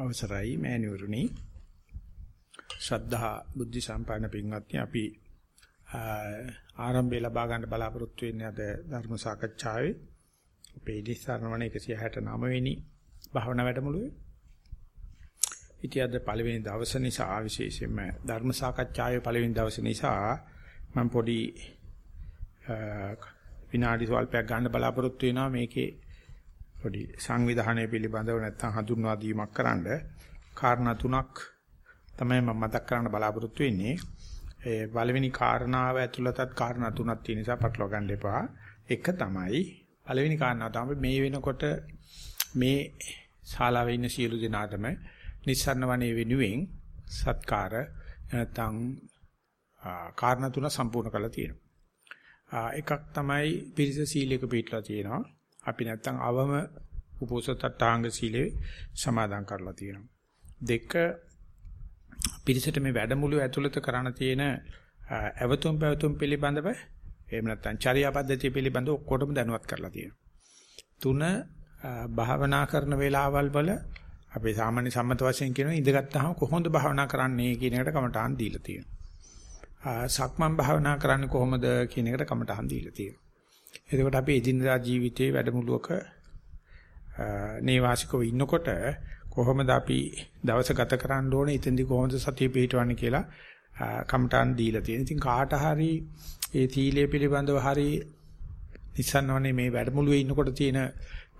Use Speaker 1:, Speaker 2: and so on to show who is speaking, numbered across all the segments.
Speaker 1: අවසරයි මෑණිවරුනි. ශ්‍රද්ධා බුද්ධ සම්පන්න පින්වත්නි අපි ආරම්භය ලබා ගන්න බලාපොරොත්තු වෙන්නේ අද ධර්ම සාකච්ඡාවේ. අපේ ඉදිරිසරණවන 169 වෙනි භාවනා වැඩමුළුවේ. ඉතින් අද පළවෙනි දවස නිසා විශේෂයෙන්ම ධර්ම සාකච්ඡාවේ පළවෙනි දවස නිසා මම පොඩි විනාඩි ස්වල්පයක් ගන්න බලාපොරොත්තු වෙනවා. මේකේ පොඩි සංවිධානය පිළිබඳව නැත්නම් හඳුන්වා දීමක් කරන්න කාරණා තුනක් තමයි මම මතක් කරන්න බලාපොරොත්තු වෙන්නේ. ඒ පළවෙනි කාරණාව ඇතුළතත් කාරණා තුනක් තියෙන නිසා පටලවා ගන්න එපා. එක තමයි පළවෙනි කාරණාව තමයි මේ වෙනකොට මේ ශාලාවේ ඉන්න සියලු දෙනාටම නිස්සරණ වනේ වෙනුවෙන් සත්කාර නැත්නම් කාරණා තුන සම්පූර්ණ කරලා තියෙනවා. එකක් තමයි පිරිස සීලයක පිළිපදලා තියෙනවා. අපි නැත්තම් අවම උපෝසතට්ඨාංග සීලේ සමාදන් කරලා තියෙනවා. දෙක පිරිසට මේ වැඩමුළු ඇතුළත කරණ තියෙන අවතුම් පැවතුම් පිළිබඳව එහෙම නැත්නම් චර්යා පද්ධතිය පිළිබඳව ඔක්කොටම දැනුවත් කරලා තියෙනවා. තුන භාවනා කරන වෙලාවල් වල අපි සාමාන්‍ය සම්මත වශයෙන් කියනවා ඉඳගත්තාම කොහොමද භාවනා කරන්නේ කියන එකට කමටහන් දීලා තියෙනවා. සක්මන් භාවනා කරන්නේ කොහොමද කියන එකට කමටහන් දීලා තියෙනවා. එතකොට අපි එදිනදා ජීවිතයේ වැඩමුළුවක නේවාසිකව ඉන්නකොට කොහොමද අපි දවස ගත කරන්න ඕනේ එතෙන්දි කොහොමද සතිය පිටවන්නේ කියලා කමටහන් දීලා තියෙනවා. ඉතින් කාට හරි ඒ තීලයේ පිළිබඳව හරි නිසන්වනේ මේ වැඩමුළුවේ ඉන්නකොට තියෙන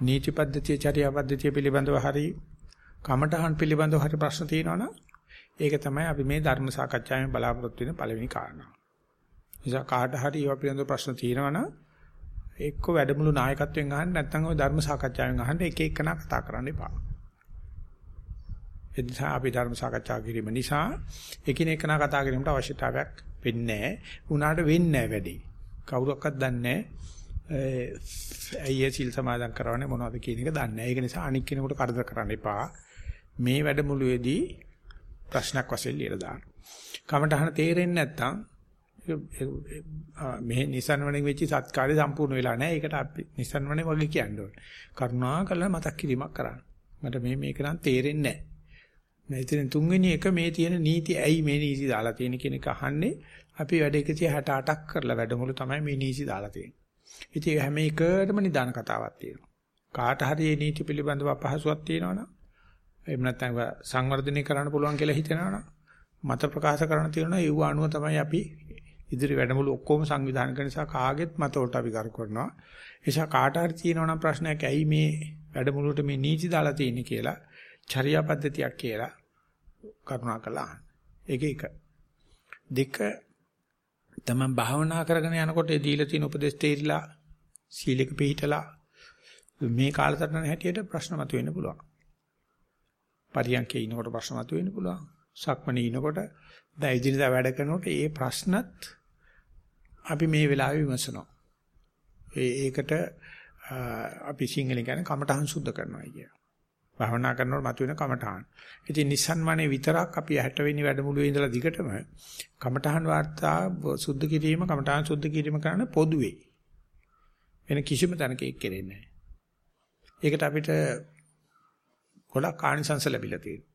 Speaker 1: නීති පද්ධතිය චර්යා පද්ධතිය පිළිබඳව හරි කමටහන් පිළිබඳව හරි ප්‍රශ්න තියෙනවනම් ඒක තමයි අපි මේ ධර්ම සාකච්ඡාවේ බලාපොරොත්තු වෙන පළවෙනි කාරණා. නිසා කාට හරි ඒවා පිළිබඳව ප්‍රශ්න තියෙනවනම් එක්ක වැඩමුළු නායකත්වයෙන් අහන්න නැත්නම් ওই ධර්ම සාකච්ඡාවෙන් අහන්න එක එකනා කතා කරන්න එපා. ඒ නිසා අපි ධර්ම සාකච්ඡා කිරීම නිසා එකිනෙකනා කතා කිරීමට අවශ්‍යතාවයක් වෙන්නේ නැහැ. උනාට වෙන්නේ නැහැ වැඩි. කවුරක්වත් දන්නේ නැහැ. අයිය සිල් සමාදන් කරවන්නේ මොනවද කියන එක දන්නේ නැහැ. ඒක නිසා අනික් කෙනෙකුට කරදර කරන්න එපා. මේ වැඩමුළුවේදී ප්‍රශ්නක් වශයෙන් ලියලා දාන්න. කමටහන තේරෙන්නේ නැත්නම් මේ Nissan වලින් වෙච්ච සත්කාරය සම්පූර්ණ වෙලා නැහැ. ඒකට අපි Nissan වනේ වගේ කියන්න ඕනේ. කරුණා කරලා මතක් කිරීමක් කරන්න. මට මේ මේක නම් තේරෙන්නේ නැහැ. නැතිනම් තුන්වෙනි එක මේ තියෙන නීති ඇයි මේ නීති දාලා තියෙන කියන එක අහන්නේ අපි වැඩ 168ක් කරලා වැඩමුළු තමයි මේ නීති දාලා තියෙන්නේ. ඉතින් හැම එකටම නිදාන කතාවක් තියෙනවා. කාට හරි මේ නීති පිළිබඳව අපහසුයක් තියෙනවනම් එහෙම නැත්නම් සංවර්ධනය කරන්න පුළුවන් කියලා හිතනවනම් මත ප්‍රකාශ කරන්න තියෙනවා ඒව අනුව තමයි අපි ඉදිරි වැඩමුළු ඔක්කොම සංවිධානය කරන නිසා කාගෙත් මතවලට අපි කර කරනවා. ඒ නිසා කාට හරි තියෙනවා නම් ප්‍රශ්නයක් ඇයි මේ වැඩමුළුවට මේ නීති දාලා තියෙන්නේ කියලා, චර්යා පද්ධතියක් කියලා කරුණාකරලා අහන්න. ඒක එක. දෙක තමයි භාවනා කරගෙන යනකොට ඒ දීලා තියෙන උපදේශ තේරිලා සීලෙක පිළිහිටලා මේ කාලසටහන හැටියට ප්‍රශ්න මතුවෙන්න පුළුවන්. පරියන්කේ ඉනකොට ප්‍රශ්න මතුවෙන්න පුළුවන්. සක්මණේ ඉනකොට දැන් ඉදිරියට වැඩ කරනකොට ඒ ප්‍රශ්නත් අපි මේ වෙලාවේ විමසනවා. ඒ ඒකට අපි සිංහලෙන් කියන්නේ කමඨහං සුද්ධ කරනවා කිය. භාවනා කරනකොට මතුවෙන කමඨහං. ඉතින් නිස්සන්මනේ විතරක් අපි 60 වෙනි වැඩමුළුවේ ඉඳලා දිගටම කමඨහං වාර්තා සුද්ධ කිරීම කමඨහං සුද්ධ කිරීම කරන පොදුවේ. වෙන කිසිම තැනක ඒක කෙරෙන්නේ නැහැ. ඒකට අපිට ගොඩක් ආනිසංස ලැබිලා තියෙනවා.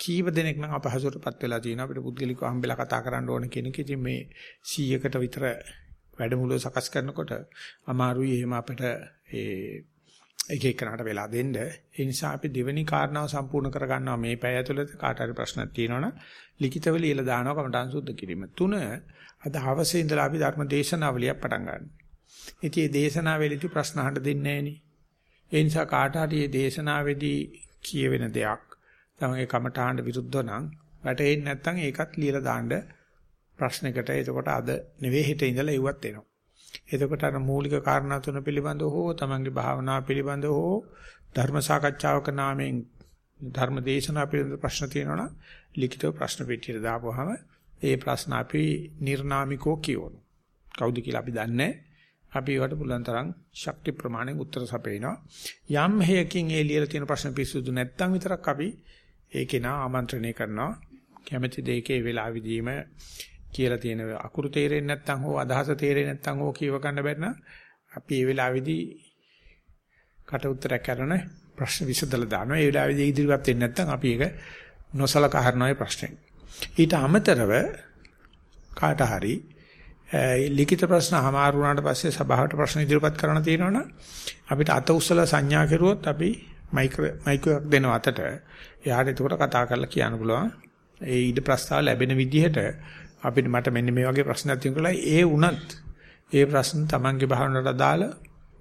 Speaker 1: කීප දෙනෙක් නම් අපහසුටපත් වෙලා තියෙනවා අපිට පුද්ගලිකව හම්බෙලා කතා කරන්න ඕන කෙනෙක්. ඉතින් මේ 100කට විතර වැඩමුළුව සකස් කරනකොට අමාරුයි එහෙම අපිට ඒ එක එකනට වෙලා දෙන්න. ඒ නිසා අපි දෙවෙනි කාරණාව සම්පූර්ණ කරගන්නවා මේ පැය ඇතුළත කාට හරි ප්‍රශ්නක් තියෙනවනම් ලිඛිතව ලියලා දානවා කමටහන් සුද්ධ කිරීම. තුන අද හවසේ ඉඳලා අපි ධර්ම දේශනාවලියක් පටන් ගන්නවා. ඉතින් මේ දේශනාවේදී ප්‍රශ්න අහන්න දෙන්නේ නැහැ ඒ නිසා කාට හරි මේ දේශනාවේදී කියවෙන දෙයක් තමගේ කමඨාණ්ඩ විරුද්ධව නම් වැටෙන්නේ නැත්නම් ඒකත් ලියලා දාන්න ප්‍රශ්නයකට එතකොට අද නෙවෙයි හෙට ඉඳලා එව්වත් එනවා. එතකොට අර මූලික කාරණා තුන පිළිබඳව හෝ තමන්ගේ භාවනාව පිළිබඳව හෝ ධර්ම සාකච්ඡාවක නාමයෙන් ධර්ම දේශනා පිළිබඳ ප්‍රශ්න තියෙනවා ලිඛිතව ප්‍රශ්න පෙට්ටියට දාපුවාම ඒ ප්‍රශ්න අපි නිර්නාමිකෝ කියවනු. කවුද කියලා අපි දන්නේ අපි ඒවට පුළුවන් තරම් ශක්ති ප්‍රමාණයෙන් උත්තර සපයනවා. යම් හේයකින් ඒ ලියලා තියෙන ප්‍රශ්න පිස්සුදු නැත්නම් විතරක් අපි ඒකේ නා ආමන්ත්‍රණය කරනවා කැමැති දෙයකේ වෙලාවෙදීම කියලා තියෙන අකුරු තේරෙන්නේ නැත්නම් හෝ අදහස තේරෙන්නේ නැත්නම් හෝ කියව ගන්න බැරි නම් අපි ඒ වෙලාවේදී කට උත්තරයක් කරන ප්‍රශ්න විසඳලා දානවා. ඒ වෙලාවේදී ඉදිරියට වෙන්නේ නැත්නම් අපි ඒක නොසලකා හරිනවා ප්‍රශ්නේ. ඊට අමතරව කාට හරි ලිඛිත ප්‍රශ්න හමාරු වුණාට පස්සේ සභාවට ප්‍රශ්න ඉදිරිපත් කරන්න තියෙනවනම් අපිට අත උස්සලා සංඥා කරුවොත් අපි මයික් මයික් එකක් දෙනවා අතට. එයාට එතකොට කතා කරලා කියන්න පුළුවන්. ඒ ඊට ප්‍රස්තාව ලැබෙන විදිහට අපිට මට මෙන්න මේ වගේ ප්‍රශ්නයක් තියෙනවා ඒ වුණත් ඒ ප්‍රශ්න Tamange භාවනට අදාළ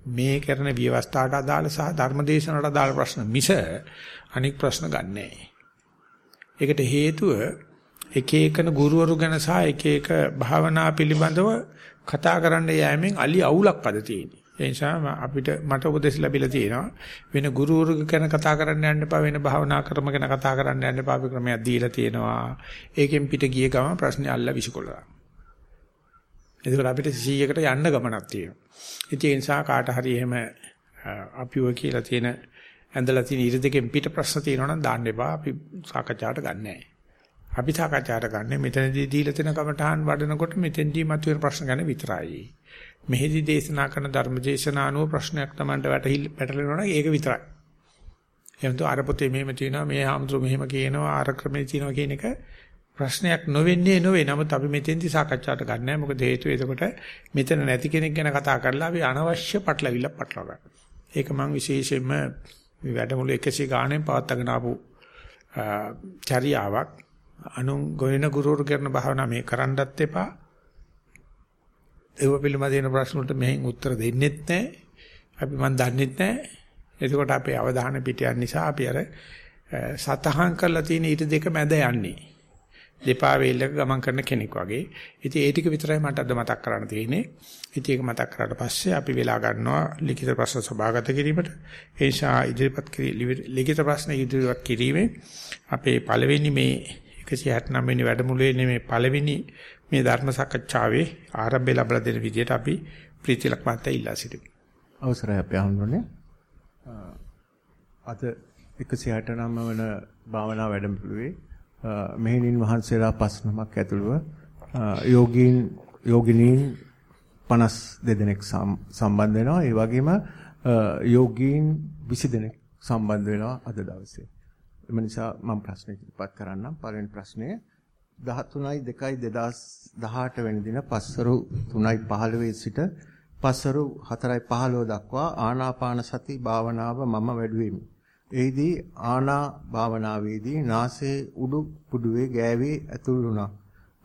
Speaker 1: මේ කරන විවස්ථාවට අදාළ සහ ධර්මදේශනට අදාළ ප්‍රශ්න මිස අනික් ප්‍රශ්න ගන්නෑ. ඒකට හේතුව එක එකන ගුරුවරු ගැන සහ එක එක භාවනා පිළිබඳව කතා කරන්න යෑමෙන් අලි අවුලක් අද තියෙනවා. ඒ නිසා අපිට මට උපදෙස් ලැබිලා තියෙනවා වෙන ගුරුවරු ගැන කතා කරන්න යන්න එපා වෙන භාවනා ක්‍රම ගැන කතා කරන්න යන්න එපා අපි ක්‍රමයක් දීලා තියෙනවා. ඒකෙන් පිට ගිය ගමන් ප්‍රශ්නේ අල්ල විසිකොලනවා. එතකොට අපිට 100කට යන්න ගමනක් තියෙනවා. ඉතින් ඒ නිසා කාට හරි එහෙම අපිව කියලා තියෙන ඇඳලා තියෙන ඉර දෙකෙන් පිට ප්‍රශ්න තියෙනවා නම් දාන්න එපා. අපි සාකච්ඡාවට ගන්නෑ. අපි සාකච්ඡාට ගන්න මෙතනදී දීලා තියෙන කමඨහන් වඩනකොට මෙතෙන්දී මතුවෙන ප්‍රශ්න ගැන විතරයි. මෙහිදී දේශනා කරන ධර්ම දේශනානුව ප්‍රශ්නයක් Tamanට වැටහිල් පැටලෙනවා ඒක විතරයි. එහෙනම් අර පොතේ මෙහෙම තියෙනවා මේ ආමතුරු මෙහෙම කියනවා අර ක්‍රමේ තියෙනවා කියන එක ප්‍රශ්නයක් නොවෙන්නේ නොවේ. නමුත් අපි මෙතෙන්දී සාකච්ඡාට ගන්නෑ. මොකද හේතුව එතකොට මෙතන නැති කෙනෙක් ගැන කතා කරලා අපි අනවශ්‍ය පටලවිල්ල පටලවා ගන්න. ඒක මම විශේෂයෙන්ම මේ වැඩමුළු 100 ගාණෙන් පවත්වාගෙන ආපු චර්යාවක්. අනුන් ගොයන ගුරුවරු කරන භාවනා මේ කරන්නත් එපා. ඒව පිළිබඳ වෙන ප්‍රශ්න වලට මෙහෙන් උත්තර දෙන්නෙත් නැහැ. අපි මන් දන්නෙත් නැහැ. එතකොට අපේ අවධානය පිට යන නිසා අපි අර සතහන් කරලා තියෙන ඊට දෙක මැද යන්නේ. දෙපා වේලක ගමන් කරන කෙනෙක් වගේ. ඉතින් ඒ ටික විතරයි මට අද මතක් කරන්න තියෙන්නේ. ඉතින් ඒක මතක් කරාට පස්සේ අපි වෙලා ගන්නවා ලිඛිත ප්‍රශ්න සභාගත කිරීමට. ඒ නිසා ඉදිරිපත් ලිඛිත ප්‍රශ්න ඉදිරිපත් කිරීමේ අපේ පළවෙනි මේ 169 වෙනි වැඩමුළුවේ මේ පළවෙනි මේ ධර්ම සාකච්ඡාවේ ආරම්භය ලැබලා දෙන විදිහට අපි ප්‍රීතිලක් මහත්තයා ඉල්ලා සිටිමු.
Speaker 2: අවසරයි අපි අහන්නේ. අද 169 වන භාවනා වැඩමුළුවේ මෙහෙණින් වහන්සේලා පස් නමක් ඇතුළුව යෝගීන් යෝගිනීන් 52 දෙනෙක් සම්බන්ධ වෙනවා. ඒ වගේම යෝගීන් 20 දෙනෙක් සම්බන්ධ වෙනවා අද දවසේ. එම නිසා මම ප්‍රශ්න ඉදිරිපත් කරන්නම්. පළවෙනි ප්‍රශ්නය 13යි 2යි 2018 වෙනි දින පස්වරු 3යි 15 සිට පස්වරු 4යි 15 දක්වා ආනාපාන සති භාවනාව මම වැඩුවෙමි. එෙහිදී ආනා භාවනාවේදී නාසයේ උඩු පුඩුවේ ගෑවේ ඇතුල් වුණා.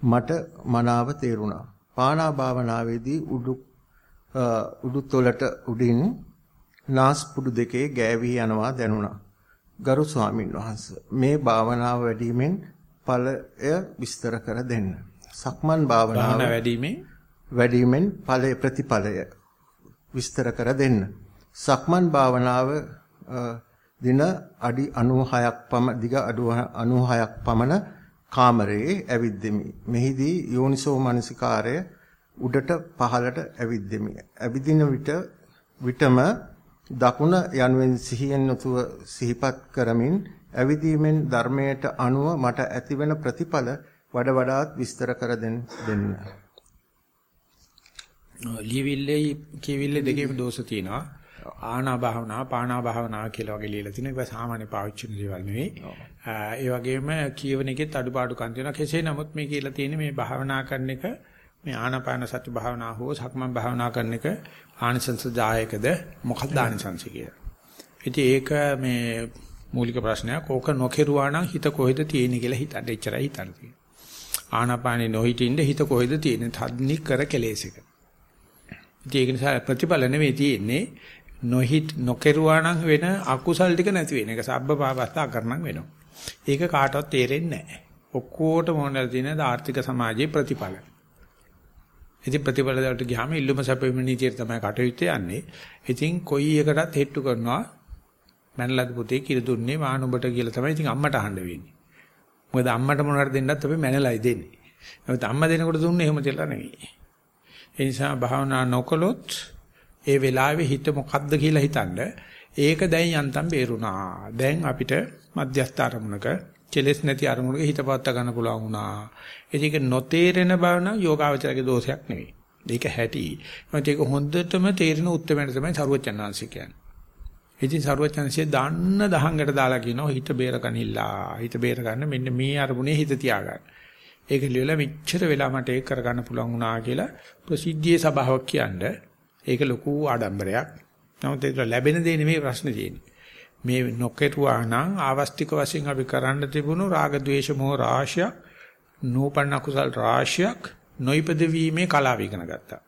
Speaker 2: මට මනාව තේරුණා. පානා භාවනාවේදී උඩු උඩු තොලට උඩින් නාස් පුඩු දෙකේ ගෑවි යනවා දැනුණා. ගරු ස්වාමින් වහන්සේ මේ භාවනාව වැඩිමෙන් ඵලය විස්තර කර දෙන්න. සක්මන් භාවනාව
Speaker 1: වැඩිමේ
Speaker 2: වැඩිමෙන් ඵලය ප්‍රතිඵලය විස්තර කර දෙන්න. සක්මන් භාවනාව දින අඩි 96ක් පමණ දිග 96ක් පමණ කාමරයේ ඇවිද්දෙමි. මෙහිදී යෝනිසෝ මනසිකාරය උඩට පහළට ඇවිද්දෙමි. ඇවිදින විට විටම දකුණ යනුවෙන් සිහියෙන් යුතුව සිහිපත් කරමින් ඇවිදීමෙන් ධර්මයට අනුව මට ඇතිවන ප්‍රතිඵල වඩ වඩාත් විස්තර කර දෙන්න.
Speaker 1: ලියවිල්ලේ කියවිල්ලේ දෙකේම දෝෂ තියෙනවා. ආනා භාවනා පානා භාවනා කියලා වගේ ලියලා තිනවා. ඒක සාමාන්‍ය පාවිච්චි කරන දේවල් නෙවෙයි. ඒ වගේම කියවන එකෙත් අඩුපාඩුකම් තියෙනවා. කෙසේ නමුත් මේ කියලා තියෙන්නේ මේ භාවනා කරන එක මේ ආනාපාන සති භාවනා හෝ සක්මන් භාවනා කරන එක ආනිසංස දායකද මොකක්ද ආනිසංස කියලා. ඉතින් ඒක මේ මූලික ප්‍රශ්නයක්. ඕක නොකෙරුවා නම් හිත කොහෙද තියෙන්නේ කියලා හිතන්න එච්චරයි හිතන්න තියෙන්නේ. ආනාපානේ නොහිටින්න හිත කොහෙද තියෙන්නේ? තද්නි කර කෙලෙස් එක. ඉතින් ඒක නිසා ප්‍රතිඵල නෙවෙයි තියෙන්නේ. නොහිට නොකෙරුවා නම් වෙන අකුසල් ටික නැති වෙන එක. සබ්බ පාපස්තා කරනම් වෙනවා. ඒක කාටවත් තේරෙන්නේ නැහැ. ඔක්කොටම මොනවද තියෙනද ආර්ථික සමාජයේ ප්‍රතිඵල. ඉතින් ප්‍රතිඵල වලට ගියාම ඉල්ලුම සැපෙම නීතියට තමයි කටයුත්ත යන්නේ. ඉතින් කොයි එකටත් හෙට්ටු කරනවා මැනලද පුතේ කිරි දුන්නේ මානුඹට කියලා තමයි ඉතින් අම්මට අහන්න වෙන්නේ. මොකද අම්මට මොනවාර දෙන්නත් අපි මැනලයි දෙන්නේ. නමුත් අම්මා දෙනකොට දුන්නේ එහෙම දෙලා නෙවෙයි. ඒ නිසා භාවනා නොකළොත් ඒ වෙලාවේ හිත මොකද්ද කියලා හිතනද ඒක දැන් යන්තම් බේරුණා. දැන් අපිට මධ්‍යස්ථ අරමුණක කෙලෙස් නැති අරමුණක හිත පවත්වා ගන්න පුළුවන් වුණා. ඒක නොතේරෙන බව නම් යෝගාවචරයේ දෝෂයක් නෙවෙයි. ඒක හැටි. මොකද ඒක හොඳටම තේරෙන උත්තරමට තමයි සරුවචනාංශ කියන්නේ. ඉතින් සරුවචනසේ දාන්න දහංගට දාලා කියනවා හිත බේර ගනිලා. හිත බේර ගන්න මෙන්න මේ අරමුණේ හිත තියාගන්න. ඒක ලියලා මෙච්චර වෙලා මට ඒක කරගන්න පුළුවන් වුණා කියලා ප්‍රසිද්ධියේ සභාවක් කියන්නේ. ඒක ලොකු ආඩම්බරයක්. නමුත් ඒක ලැබෙන දේ නෙමෙයි ප්‍රශ්නේ තියෙන්නේ. මේ නොකෙරුවා නම් ආවස්තික වශයෙන් අපි කරන්න තිබුණු රාග ద్వේෂ මොහ රාශියක් නූපන්න කුසල් රාශියක් නොයිපද වීමේ කලාව ඉගෙන ගත්තා.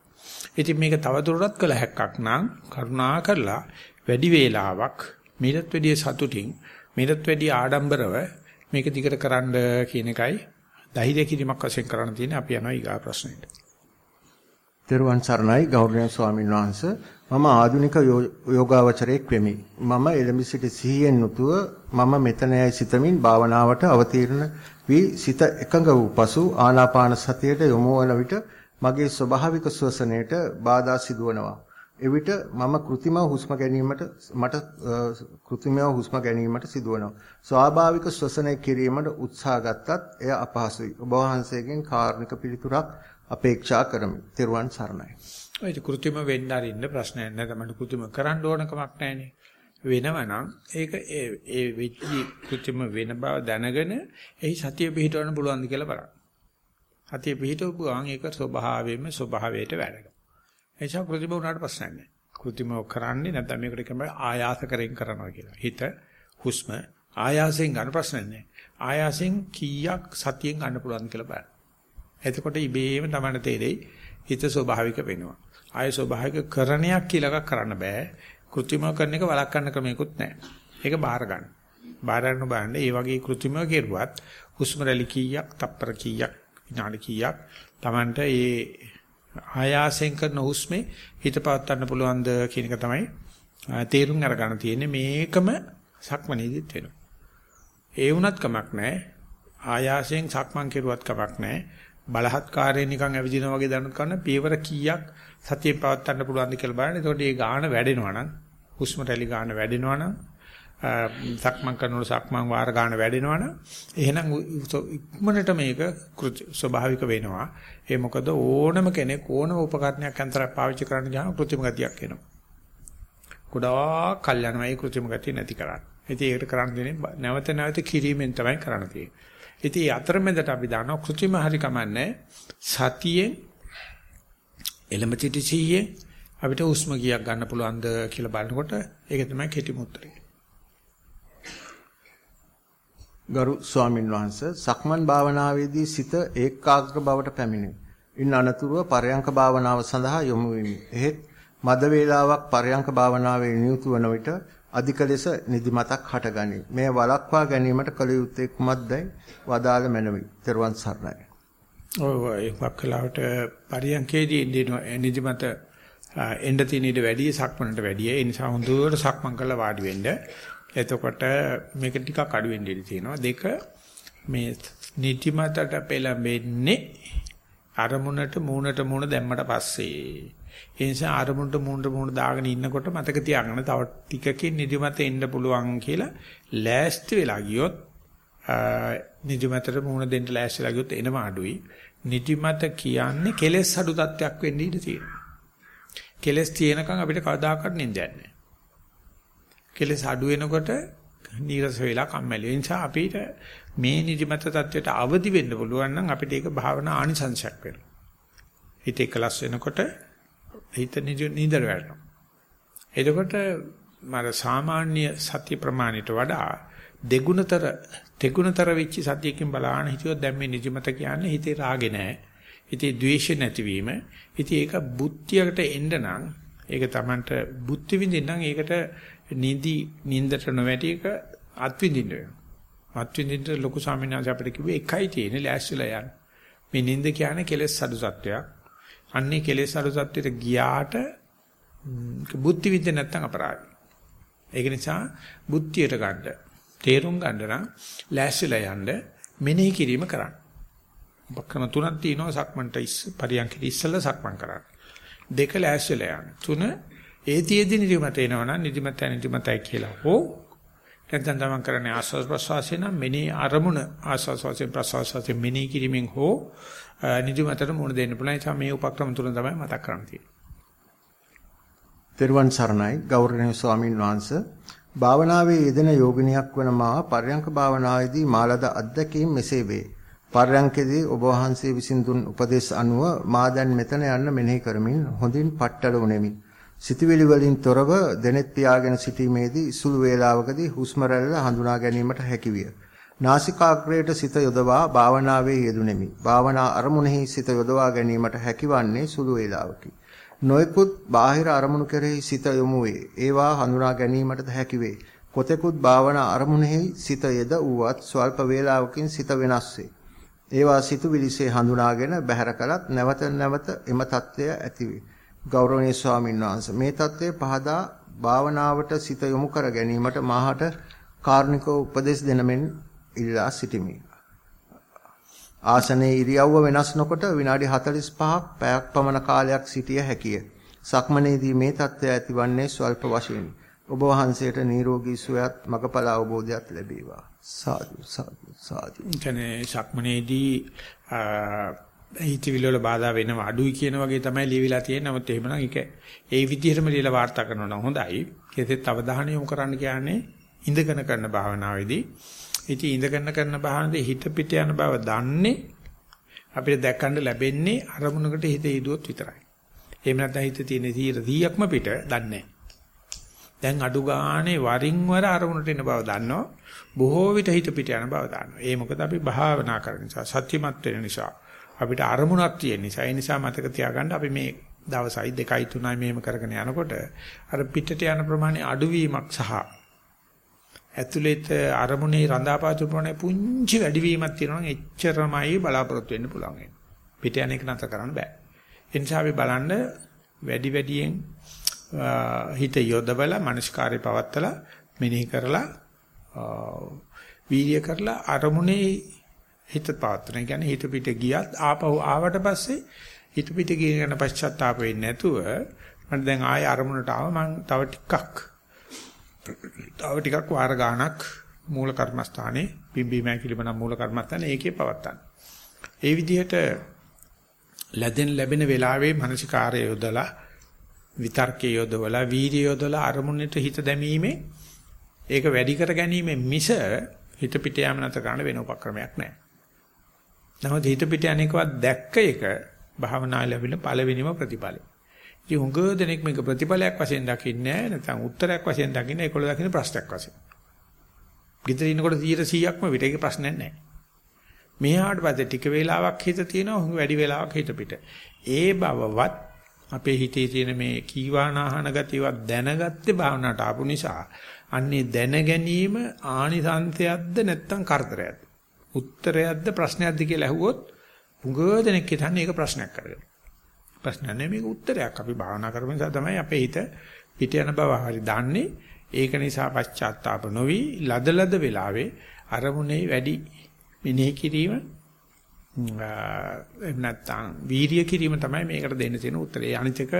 Speaker 1: ඉතින් මේක තවදුරටත් කළ හැක්කක් නම් කරුණා කරලා වැඩි වේලාවක් මීටත් වැඩිය සතුටින් මීටත් වැඩිය ආඩම්බරව මේක දිගට කරන්න කියන එකයි ධෛර්ය කිරීමක් වශයෙන් කරන්න තියෙන්නේ අපි යනවා ඊගා ප්‍රශ්නෙට.
Speaker 2: තෙරුවන් සරණයි ගෞරවනීය ස්වාමීන් වහන්ස මම ආධුනික යෝගාවචරයෙක් වෙමි. මම එළඹ සිටි සිහියෙන් යුතුව මම මෙතනයි සිතමින් භාවනාවට අවතීර්ණ වී සිත එකඟ වූ පසු ආනාපාන සතියට යොමු වන විට මගේ ස්වභාවික ශ්වසනයට බාධා සිදුවනවා. එවිට මම કૃතිමව හුස්ම ගැනීමට මට કૃතිමව හුස්ම ගැනීමට සිදුවනවා. ස්වාභාවික ශ්වසනය කිරීමට උත්සාහ ගත්තත් එය අපහසුයි. ඔබ වහන්සේගෙන් කාර්නික පිළිතුරක් අපේක්ෂා කරමි. තෙරුවන් සරණයි.
Speaker 1: ඒ કૃතිම වෙන්න අරින්න ප්‍රශ්නයක් නෑ. තමයි કૃතිම කරන්න ඕන කමක් නෑනේ. වෙනවනම් ඒක ඒ ඒ වෙච්චි કૃතිම වෙන බව දැනගෙන එහි සතිය පිහිටවන්න පුළුවන්ද කියලා බලන්න. සතිය පිහිටවපුවාන් ඒක ස්වභාවයෙන්ම ස්වභාවයට වැඩෙනවා. එනිසා કૃතිම වුණාට ප්‍රශ්නයක් නැහැ. કૃතිමව කරන්නේ නැත්නම් මේකට කියනවා ආයාස කරෙන් කරනවා කියලා. හිත හුස්ම ආයාසයෙන් ගන්න ප්‍රශ්නයක් නැහැ. ආයාසයෙන් කීයක් සතියෙන් ගන්න පුළුවන්ද කියලා බලන්න. එතකොට ඉබේම තමයි තේරෙයි හිත ස්වභාවික වෙනවා. ආය ස්වභාවික කරණයක් කියලා කරන්න බෑ. કૃතිම කරන එක වළක්වන්න ක්‍රමයක්වත් නැහැ. ඒක බාර ගන්න. බාර ගන්න බලන්න මේ වගේ કૃතිම කෙරුවත් හුස්ම රැලි කීයක්, තප්පර කීයක්, විනාඩි කීයක් Tamanට ඒ ආයාසයෙන් කරන හුස්මේ හිත පවත්වන්න පුළුවන්ද කියන එක තමයි තේරුම් අරගන්න තියෙන්නේ මේකම සක්මනේදිත් වෙනවා. ඒ වුණත් කමක් නැහැ. ආයාසයෙන් සක්මන් කෙරුවත් කමක් නැහැ. බලහත්කාරයෙන් නිකන් ඇවිදිනා වගේ දැනුත් කරන පියවර කීයක් සතිය පවත්වන්න පුළුවන්ද කියලා බලන්න. එතකොට මේ ගාන වැඩෙනවා නම් හුස්ම රැලි ගාන වැඩෙනවා නම් සක්මන් කරනකොට සක්මන් වාර ගන්න වැඩෙනවනම් එහෙනම් ඉක්මනට මේක ස්වභාවික වෙනවා. ඒ මොකද ඕනම කෙනෙක් ඕනම උපකරණයක් අන්තරයක් පාවිච්චි කරන්න ගියාම કૃත්‍රිම ගතියක් එනවා. ගොඩාක් කල්යනමයි કૃත්‍රිම ගතිය නැති කරන්නේ. ඉතින් ඒකට කරන්න දෙන්නේ නැවත නැවත කිරීමෙන් තමයි කරන්න තියෙන්නේ. ඉතින් අතරමැදට අපි දානවා કૃත්‍රිම හරි කමන්නේ සතියෙන් එළඹ සිටි සීයේ අපිට උස්ම ගියක් ගන්න පුළුවන්ද කියලා බලනකොට ඒක තමයි කෙටි මුත්‍රේ.
Speaker 2: ගරු ස්වාමින් වහන්සේ සක්මන් භාවනාවේදී සිත ඒකාග්‍ර බවට පැමිණේ. ඉන් අනතුරුව පරයන්ක භාවනාව සඳහා යොමු වෙමි. එහෙත් මද වේලාවක් පරයන්ක භාවනාවේ නියුතු වන විට අධික ලෙස නිදිමතක් හටගනී. මේ වළක්වා ගැනීමට කල යුත්තේ කුමක්දයි වදාළ මැනවි. ත්වන් සරණයි.
Speaker 1: ඔව් ඒකක් කලාවට පරයන්කේදී නිදිමත එන්න තියෙන ඉඩ වැඩි සක්මනට වැඩි. ඒ නිසා හොඳට සක්මන් කරලා වාඩි වෙන්න. එතකොට මේක ටිකක් අඩු වෙන්න ඉඩ තියෙනවා. දෙක මේ නිදිමතට පෙළඹෙන්නේ අරමුණට මූණට මූණ දැම්මට පස්සේ. ඒ නිසා අරමුණට මූණට මූණ දාගෙන ඉන්නකොට මතක තියාගන්න තව ටිකකින් නිදිමත එන්න පුළුවන් කියලා ලෑස්ති වෙලා ගියොත් නිදිමතට මූණ දෙන්න ලෑස්තිලා ගියොත් එනම අඩුයි. නිදිමත කියන්නේ කෙලෙස් අඩු තත්යක් වෙන්න ඉඩ තියෙනවා. කෙලෙස් තියෙනකන් අපිට කවදාකවත් නිින්දයක් නැහැ. කෙලෙස් අඩු වෙනකොට නීරස වෙලා කම්මැලි. ඒ නිසා අපිට මේ නිදිමත තත්වයට අවදි වෙන්න පුළුවන් නම් අපිට ඒක භාවනා ආනිසංශයක් වෙනවා. හිත එකලස් වෙනකොට හිත නිදර වැටෙනවා. එතකොට මර සාමාන්‍ය සත්‍ය ප්‍රමාණයට වඩා දෙගුණතර තෙගුණතර වෙච්ච සත්‍යයෙන් බලාන හිතියොත් දැන් මේ නිදිමත කියන්නේ හිතේ රාගේ නැහැ. හිතේ ද්වේෂ නැතිවීම. ඉතින් ඒක බුද්ධියකට එන්න නම් ඒක Tamanට බුද්ධි විඳින්න නම් ඒකට නිදි නින්දට නොවැටි එක අත්විඳින්න වෙනවා. අත්විඳින්න ලොකු ස්වාමීන් වහන්සේ අපිට කිව්වේ එකයි තියෙන්නේ ලෑස්තිලා යන්න. මේ නින්ද කියන්නේ කෙලෙස් අඩු සත්‍යයක්. අන්නේ කෙලෙස් අඩු සත්‍යයට ගියාට බුද්ධි විද්‍ය නැත්තම් අපරාධයි. ඒක නිසා බුද්ධියට ගන්න. තේරුම් ගන්න නම් ලෑස්තිලා යන්න මෙනෙහි කිරීම කරන්න. උපක්‍රම තුනක් තියෙනවා සක්මන්ට ඉස් පරියන්කෙ ඉස්සලා සක්මන් කරන්න. දෙක ලෑස්තිලා යන්න. තුන ඒතියෙදි නිදිමත එනවනම් නිදිමත නිදිමතයි කියලා. හෝ නැත්නම් තමන් කරන්නේ ආස්වාස් ප්‍රසවාසයෙන් මෙනී අරමුණ ආස්වාස් වාසයෙන් ප්‍රසවාසයෙන් මෙනී කිරීමෙන් හෝ නිදිමතට මුණ දෙන්න පුළුවන්. ඒ මේ උපක්‍රම තුන තමයි මතක් කරන් තියෙන්නේ.
Speaker 2: තෙරුවන් සරණයි ගෞරවනීය ස්වාමින් වහන්සේ භාවනාවේ යෙදෙන යෝගිනියක් වන මා පර්යංක භාවනාවේදී මාලද අත්දැකීම් මෙසේ වේ. පර්යංකේදී ඔබ වහන්සේ විසින් දුන් උපදේශ අනුව මා දැන් මෙතන යන්න මෙනෙහි කරමින් හොඳින් පట్టල උනේමි. සිතවිලි වලින් තොරව දෙනෙත් පියාගෙන සිටීමේදී සුළු වේලාවකදී හුස්ම රැල්ල හඳුනා ගැනීමට හැකිවිය. නාසිකාග්‍රයට සිත යොදවා භාවනාවේ යෙදුණෙමි. භාවනා අරමුණෙහි සිත යොදවා ගැනීමට හැකිවන්නේ සුළු වේලාවකි. නොයෙකුත් බාහිර අරමුණු කෙරෙහි සිත යොමු වේ. ඒවා හඳුනා ගැනීමටද හැකි වේ. කොතෙකුත් භාවනා අරමුණෙහි සිත යෙද වූවත් ස්වල්ප වේලාවකින් සිත වෙනස් වේ. ඒවා සිතුවිලිසේ හඳුනාගෙන බැහැර කලත් නැවත නැවත එම తත්වය ඇති වේ. ගෞරවනීය ස්වාමීන් වහන්සේ මේ తත්වය පහදා භාවනාවට සිත යොමු කර ගැනීමට මාහට කාරුණික උපදෙස් දෙනමෙන් ඉල්ලා සිටිමි. ආසනයේ ඉරියව්ව වෙනස් නොකොට විනාඩි 45ක් පැයක් පමණ කාලයක් සිටිය හැකිය. සක්මනේදී මේ தත්ත්වය ඇතිවන්නේ ස්වල්ප වශයෙන්. ඔබ වහන්සේට නිරෝගී සුවයත් මගඵල අවබෝධයත් ලැබේවා. සාදු සාදු සාදු.
Speaker 1: එතනේ සක්මනේදී හිතවිලි වල බාධා වෙනව අඩුයි කියන වගේ තමයි ලියවිලා තියෙන්නේ. නමුත් එහෙමනම් ඒක ඒ විදිහටම ලියලා වාර්තා කරනවා නම් හොඳයි. කෙසෙත් අවධානය යොමු කරන්න කියන්නේ ඉඳගෙන කරන භාවනාවේදී. ඉතින් ඉඳගෙන කරන භාවනාවේ හිත පිට යන බව දන්නේ අපිට දැක්කන්න ලැබෙන්නේ අරමුණකට හිත ඊදුවොත් විතරයි. එහෙම නැත්නම් හිත තියෙන 100%ක්ම පිට දන්නේ දැන් අඩු ගානේ වරින් වර අරමුණට එන බව දන්නවා. බොහෝ විට හිත පිට යන බව දන්නවා. ඒ මොකද අපි භාවනා කරන නිසා, සත්‍යමත් වෙන නිසා. අපිට අරමුණක් තියෙන නිසා ඒ නිසා මතක තියාගන්න අපි මේ දවසයි දෙකයි තුනයි මෙහෙම කරගෙන යනකොට අර පිටට යන ප්‍රමාණය අඩුවීමක් සහ ඇතුළේත අරමුණේ රඳාපාතු ප්‍රමාණය පුංචි වැඩිවීමක් තියෙනවා නම් එච්චරමයි බලාපොරොත්තු වෙන්න පුළුවන් වෙන්නේ. පිට යන එක නැතර කරන්න බෑ. ඒ නිසා අපි බලන්න වැඩි වැඩියෙන් හිත යොදවලා මනස්කාරය පවත්තලා මෙනෙහි කරලා වීර්ය කරලා අරමුණේ හිත පවත්වන. ඒ කියන්නේ හිත පිට ගියත් ආපහු ආවට පස්සේ හිත පිට ගිය ගැන පශ්චාත්තාප වෙන්නේ නැතුව මම දැන් ආය අරමුණට ආව මම තව ටිකක් තව ටිකක් වාර ගාණක් මූල කර්මස්ථානේ පිම්බි මෑකිලිම නම් මූල කර්මස්ථානේ ඒකේ පවත්තන්න. ඒ විදිහට ලැබෙන ලැබෙන වෙලාවේ මානසිකාරය යොදලා විතර්කයේ යොදවලා වීර්ය යොදලා අරමුණට හිත දැමීමේ ඒක වැඩි කර ගැනීම මිස හිත පිට යාම නැත කරන්න වෙන උපක්‍රමයක් නැහැ. නමුත් හිත පිට අනේකවත් දැක්ක එක භාවනා ලැබෙන පළවෙනිම ප්‍රතිඵලය. ඉතින් හුඟ දෙනෙක් මේක ප්‍රතිඵලයක් වශයෙන් දකින්නේ නැත්නම් උත්තරයක් වශයෙන් දකින්නේ ඒකවල දකින්න ප්‍රශ්නයක් වශයෙන්. ගෙදර ඉන්නකොට 100%ක්ම විතර ඒක ප්‍රශ්නයක් නැහැ. මෙහාට පස්සේ ටික වේලාවක් හිත තියෙනවා හුඟ වැඩි වේලාවක් හිත පිට. ඒ බවවත් අපේ හිතේ තියෙන මේ කීවානාහන ගතියවත් දැනගත්තේ භාවනාවට ආපු නිසා අන්නේ දැන ගැනීම ආනිසංශයක්ද නැත්නම් කරදරයක්ද? උත්තරයක්ද ප්‍රශ්නයක්ද කියලා ඇහුවොත් උගව දෙනෙක් හිතන්නේ ඒක ප්‍රශ්නයක් කරගෙන. ප්‍රශ්න නෙමෙයි මේක උත්තරයක්. අපි භාවනා කරන නිසා තමයි අපේ හිත පිට යන බව හරි දන්නේ. ඒක නිසා පශ්චාත්තාප නොවි ලදලද වෙලාවේ අරමුණේ වැඩි මෙනෙහි කිරීම නැත්තම් වීරිය කිරීම තමයි මේකට දෙන්න තියෙන උත්තරේ. අනිත් එක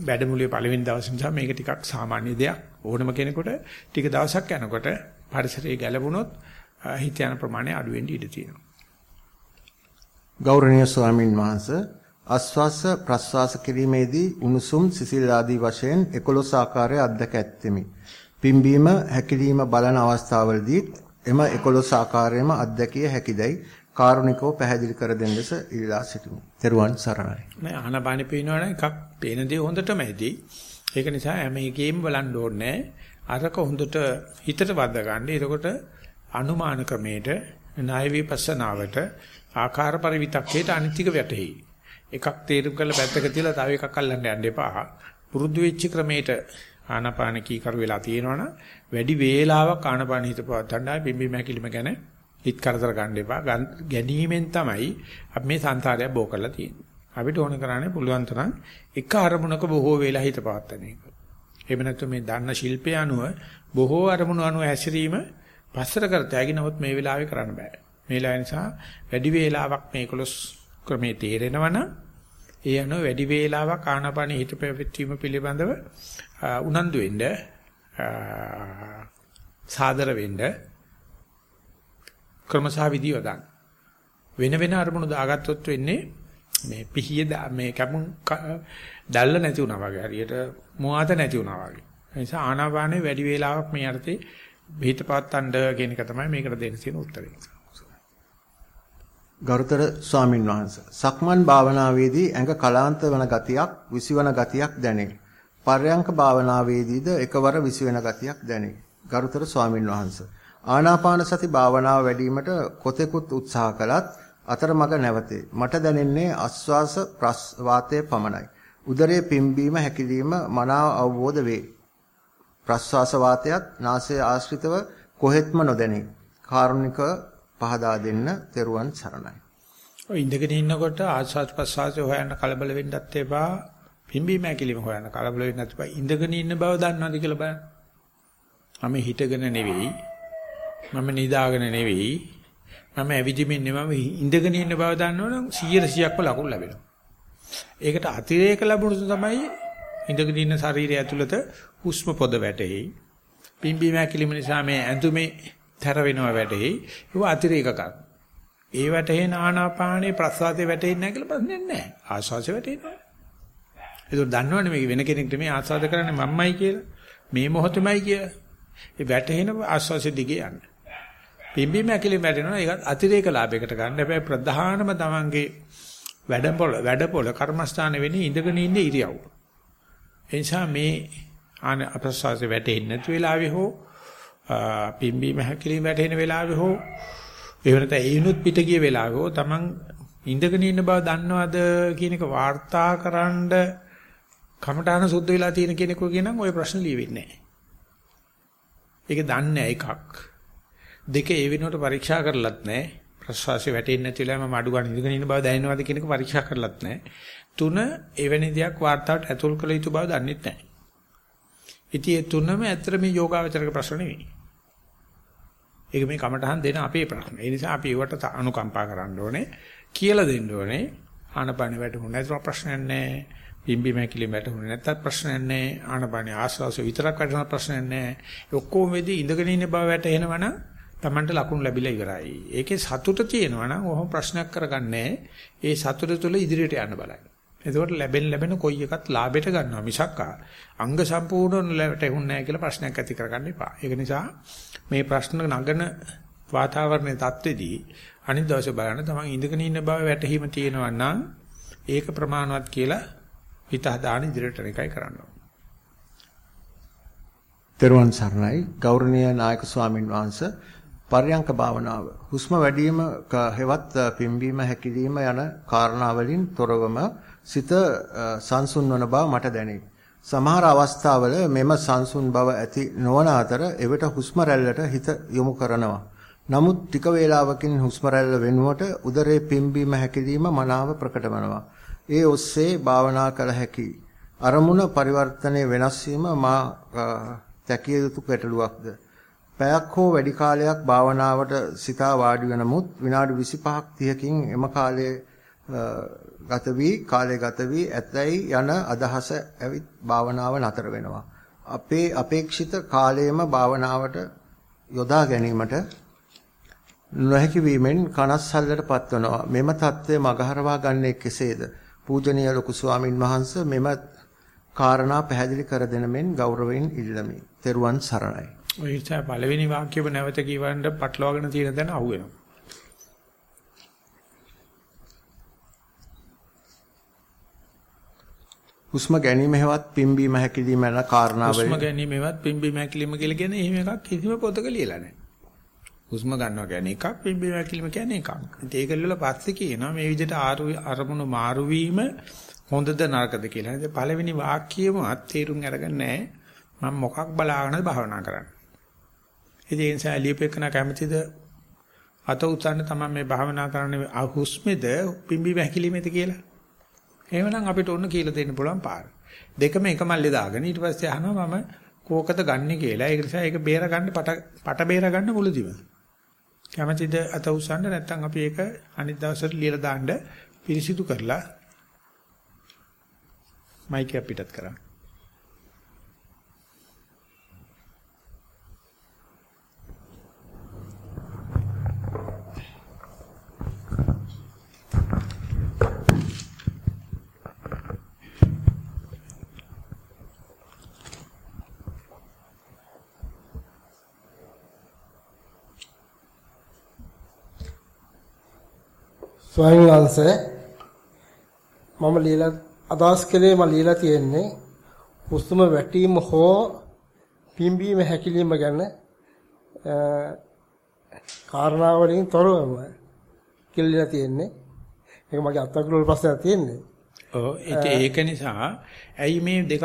Speaker 1: වැඩමුළුවේ පළවෙනි දවස් නිසා මේක ටිකක් සාමාන්‍ය දෙයක්. ඕනම කෙනෙකුට ටික දවසක් යනකොට පරිසරයේ ගැලවුණොත් හිත යන ප්‍රමාණය අඩු වෙන්න ඉඩ තියෙනවා.
Speaker 2: ගෞරවනීය ස්වාමින් වහන්සේ ආස්වාස ප්‍රස්වාස කිරීමේදී උණුසුම් සිසිල් ආදී වශයෙන් 11 ආකාරයේ අධ්‍යක් ඇත්තෙමි. පිම්බීම හැකිලිම බලන අවස්ථාවලදී එම 11 ආකාරයේම අධ්‍යක්ිය හැකිදයි කාරුණිකව පැහැදිලි කර දෙන්න ලෙස ඉල්ලා සිටිමි. ත්වන් සරණයි.
Speaker 1: නෑ ආනපානෙ පේනවනේ එකක් පේන දේ හොඳටම ඇති. ඒක නිසා හැම එකේම බලන්න ඕනේ. අරක හොඳට හිතට වද්දා ගන්න. එතකොට අනුමාන ක්‍රමයට ණය විපස්සනාවට ආකාර පරිවිතක්කේට අනිත්‍යක වැටෙයි. එකක් තේරුම් කරලා පැත්තක තියලා තව එකක් අල්ලන්න යන්න එපා. පුරුදු වෙච්ච ක්‍රමයට ආනාපාන කීකරු වෙලා තියෙනවනම් වැඩි වේලාවක් ආනාපාන හිත පවත්තන්නයි බිම්බි මහැකිලිම ගැන හිත කරදර ගන්න එපා. ගැනීමෙන් තමයි අපි මේ සංසාරය බෝ කරලා තියෙන්නේ. අපිට ඕන කරන්නේ පුළුවන් තරම් එක අරමුණක බොහෝ වේලා හිත පවත්තන එක. එහෙම නැත්නම් මේ දන්න ශිල්පය අනුව බොහෝ අරමුණු අනුව හැසිරීම පස්සට කරතයි නමුත් මේ වෙලාවේ කරන්න බෑ. මේ වෙලාව නිසා වැඩි වේලාවක් මේ 11 ක්‍රමේ තේරෙනවනම් ඒ අනුව වැඩි වේලාවක් ආනාපානෙ හිත පැවැත්වීම පිළිබඳව උනන්දු වෙන්න සාදර වෙන්න ක්‍රමසා විදි යොදන්න. වෙන වෙන අරමුණු දාගත්තොත් වෙන්නේ මේ පිහිය මේ කැමුන් දැල්ල නැති වුණා වගේ හරියට මොහාත නැති වුණා වගේ. ඒ නිසා ආනාපානේ වැඩි වේලාවක් මේ අර්ථේ බෙහෙත පවත්තන්න කියන එක තමයි මේකට දෙන්න තියෙන උත්තරේ.
Speaker 2: ගරුතර ස්වාමින් වහන්සේ සක්මන් භාවනාවේදී ඇඟ කලාන්ත වන ගතියක් විසිවන ගතියක් දැනේ. පර්යංක භාවනාවේදීද එකවර විසිවෙන ගතියක් දැනේ. ගරුතර ස්වාමින් වහන්සේ ආනාපාන සති භාවනාව වැඩිවීමට කොතෙකුත් උත්සාහ කළත් අතරමඟ නැවතේ. මට දැනෙන්නේ ආස්වාස ප්‍රස්වාතයේ පමණයි. උදරයේ පිම්බීම හැකිලිම මනාව අවබෝධ වේ. ප්‍රස්වාස වාතයත් නාසය ආශ්‍රිතව කොහෙත්ම නොදැනේ. කාරුණික පහදා දෙන්න තෙරුවන් සරණයි.
Speaker 1: ඔය ඉඳගෙන ඉන්නකොට ආස්වාද ප්‍රස්වාසය හොයන්න කලබල වෙන්නත් එපා. පිම්බීම හැකිලිම හොයන්න කලබල වෙන්නත් එපා. ඉඳගෙන ඉන්න බව දන්නවද කියලා බලන්න. මම හිටගෙන නෙවෙයි. මම නිදාගෙන නෙවෙයි. මම ඇවිදිමින් නෙවෙයි මම ඉඳගෙන ඉන්න බව දන්නවනම් 100%ක්ම ලකුණු ලැබෙනවා. ඒකට අතිරේක ලැබුණු තමයි ඉඳගෙන ඉන්න ශරීරය ඇතුළත හුස්ම පොද වැටෙයි. පිම්බීම හැකිලිම නිසා මේ ඇඳුමේ තර වෙනවා වැටෙයි. ඒක අතිරේක කර. ඒ වැටෙන ආනාපානේ ප්‍රසවාසයේ වැටෙන්නේ නැහැ කියලා ප්‍රශ්නයක් නැහැ. ආස්වාසයේ වැටෙනවා. ඒක දන්නවනේ මේක වෙන කෙනෙක්ට මේ ආස්වාද කරන්නේ මම්මයි කියලා. මේ මොහොතෙමයි කියලා. ඒ වැටෙන ආස්වාසයේ දිගේ යන්න. පිම්බීම හැකිලිම වැටෙනවා. ඒකත් අතිරේක ලාභයකට ගන්න. හැබැයි ප්‍රධානම තමන්ගේ වැඩපොළ වැඩපොළ කර්මස්ථාන වෙන්නේ ඉඳගෙන ඉන්න ඉරියව්ව. ඒ නිසා මේ ආන අපස්වාසේ වැටෙන්නේ නැති වෙලාවේ හෝ පිම්බීම හැකිලිම වැටෙන වෙලාවේ හෝ ඒ වෙනත ඒනුත් පිට ගිය වෙලාවේ හෝ Taman ඉඳගෙන ඉන්න බව දන්නවද කියන එක වාර්තාකරනද කමඨාන සුද්ධ වෙලා තියෙන කෙනෙකු කියනනම් ওই ප්‍රශ්න ලියෙන්නේ නැහැ. ඒක දන්නේ එකක්. දෙක ඒ වෙනුවට පරීක්ෂා කරලත් නැහැ. ප්‍රශ්වාසය වැටෙන්නේ නැති වෙලාවම මඩු ගන්න ඉඳගෙන ඉන්න බව දැනෙනවද කියන එක පරීක්ෂා කරලත් නැහැ. තුන එවැනි දෙයක් වාර්තාවට ඇතුල් කළ යුතු බව දන්නෙත් නැහැ. ඉතින් ඒ තුනම ඇත්තට මේ යෝගාවචරක ප්‍රශ්න නෙවෙයි. ඒක මේ කමටහන් දෙන අපේ ප්‍රශ්න. ඒ නිසා අපි ඒවට අනුකම්පා කරන්න ඕනේ. කියලා දෙන්න ඕනේ. ආනපාන වැටුනේ නැත්නම් ප්‍රශ්නයක් නැහැ. පිම්බි මැකිලි වැටුනේ නැත්නම් ප්‍රශ්නයක් නැහැ. ආනපාන ආස්වාස විතරක් වැටුණා ප්‍රශ්නයක් නැහැ. ඔක්කොම වෙදී ඉඳගෙන ඉන්න බව වැටෙනවනම් Tamanට ලකුණු ලැබිලා ඉවරයි. ඒකේ සතුට තියෙනවා නම් ඔහොම ප්‍රශ්නයක් කරගන්නේ ඒ සතුට තුළ ඉදිරියට යන්න බලන්න. එතකොට ලැබෙන ලැබෙන කොයි එකත් ලාභයට ගන්නවා මිසක් අංග සම්පූර්ණ ලැබෙන්නේ නැහැ කියලා ප්‍රශ්නයක් ඇති කරගන්න එපා. ඒක නිසා මේ ප්‍රශ්න නගන වාතාවරණයේ தත්ත්වෙදී අනිත් දවසේ බලන්න තමන් ඉඳගෙන ඉන්න බව වැටහීම තියෙනවා නම් ඒක ප්‍රමාණවත් කියලා හිත හදාන ඉදිරියට එකයි කරන්න ඕනේ.
Speaker 2: තෙරුවන් සරණයි ගෞරවනීය නායක ස්වාමින් වහන්සේ පර්යංක භාවනාව හුස්ම වැඩිම හෙවත් පිම්බීම හැකිලිම යන කාරණාවලින් තොරවම සිත සංසුන් වන බව මට දැනේ. සමහර අවස්ථාවල මෙම සංසුන් බව ඇති නොවන අතර එවිට හුස්ම රැල්ලට හිත යොමු කරනවා. නමුත් ටික වේලාවකින් හුස්ම රැල්ල වෙනුවට උදරයේ පිම්බීම හැකිලිම මනාව ප්‍රකට වෙනවා. ඒ ඔස්සේ භාවනා කළ හැකි. අරමුණ පරිවර්තනයේ වෙනස් වීම මා තැකිය යුතු ගැටලුවක්ද. පැයක් හෝ වැඩි කාලයක් භාවනාවට සිතා වාඩි වෙනමුත් විනාඩි 25ක් 30කින් එම කාලයේ ගත වී කාලය ගත වී ඇතැයි යන අදහස ඇවිත් භාවනාව නතර වෙනවා. අපේ අපේක්ෂිත කාලයේම භාවනාවට යොදා ගැනීමට නොහැකි වීමෙන් කනස්සල්ලට පත්වනවා. මෙම தත්ත්වය මගහරවා ගන්නේ කෙසේද? පූජනීය ලොකු ස්වාමින් වහන්සේ මෙම කාරණා පැහැදිලි කර දෙන මෙන් ගෞරවයෙන් ඉල්ලමි. තෙරුවන් සරණයි.
Speaker 1: ඔය ඉතින් පළවෙනි වාක්‍යව නැවත කියවන්න පටලවාගෙන තියෙන දන අහුවෙනවා.
Speaker 2: හුස්ම ගැනීම හැවත් පිම්බීම හැකිලිම යන කාරණාවල
Speaker 1: හුස්ම ගැනීම හැවත් පිම්බීම හැකිලිම කියලා කියන්නේ එහෙම එකක් කිසිම පොතක ලියලා නැහැ. හුස්ම ගන්නවා කියන්නේ එකක් පිම්බීම හැකිලිම කියන්නේ එකක්. ඉතින් ඒක වල පස්සේ කියනවා මේ විදිහට අරමුණු මාරු වීම හොඳද නරකද කියලා. ඉතින් පළවෙනි වාක්‍යයමත් තේරුම් අරගෙන නැහැ. මම මොකක් බලාගෙනද භාවනා කරන්නේ. ඉතින් ඒ නිසා ලියපෙකන කැමතිද අත උත්සන්න තමයි මේ භාවනා කරන්නේ හුස්මෙද පිම්බීම හැකිලිමේද කියලා. එහෙමනම් අපිට ඕන කියලා දෙන්න පුළුවන් පාර. දෙකම එක මල්ලේ දාගෙන ඊට පස්සේ අහනවා මම කෝකද ගන්නෙ කියලා. ඒක නිසා ඒක බේර ගන්න පට පට බේර ගන්න මුලදිම. කැමතිද අත උස්සන්න නැත්නම් අපි ඒක අනිත් දවසට ලියලා දාන්න පිරිසිදු කරලා මයික් එක පිටත් කරන්න.
Speaker 3: ස්වාමීන් වහන්සේ මම লীලා අදහස් කළේ මම লীලා තියෙන්නේ හුස්ම වැටීම හෝ පිම්බීම හැකිලිම ගැන කාරණා වලින් තොරවම කියලා තියෙන්නේ. ඒක මගේ අත්අඩංගුවල ප්‍රශ්නයක් තියෙන්නේ.
Speaker 1: ඔව් ඒක නිසා ඇයි මේ දෙකක්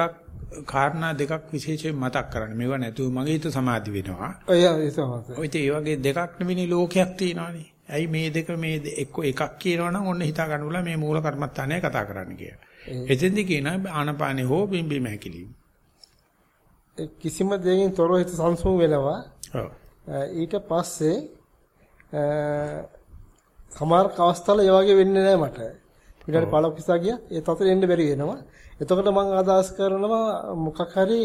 Speaker 1: කාරණා දෙකක් විශේෂයෙන් මතක් කරන්නේ. මේව නැතුව මගේ හිත සමාධි වෙනවා.
Speaker 3: ඔය ඒ
Speaker 1: වගේ දෙකක් නෙවෙයි ලෝකයක් තියෙනවානේ. ඇයි මේ දෙක මේ එක්ක එකක් කියනවනම් ඔන්න හිතා ගන්න බුලා මේ මූල කර්මත්තානය කතා කරන්න කියලා. එතෙන්දි කියනවා ආනපානේ හෝ බිම්බි මහැකිලිම.
Speaker 3: කිසිම දෙයකින් තොරව හිත සංසුන් වෙනවා. ඊට පස්සේ සමහර අවස්ථාවල ඒ වගේ වෙන්නේ නැහැ මට. ඊට පළක් කිසා ගියා ඒ තතර එන්න බැරි වෙනවා. එතකොට මම අදහස් කරනවා මොකක් හරි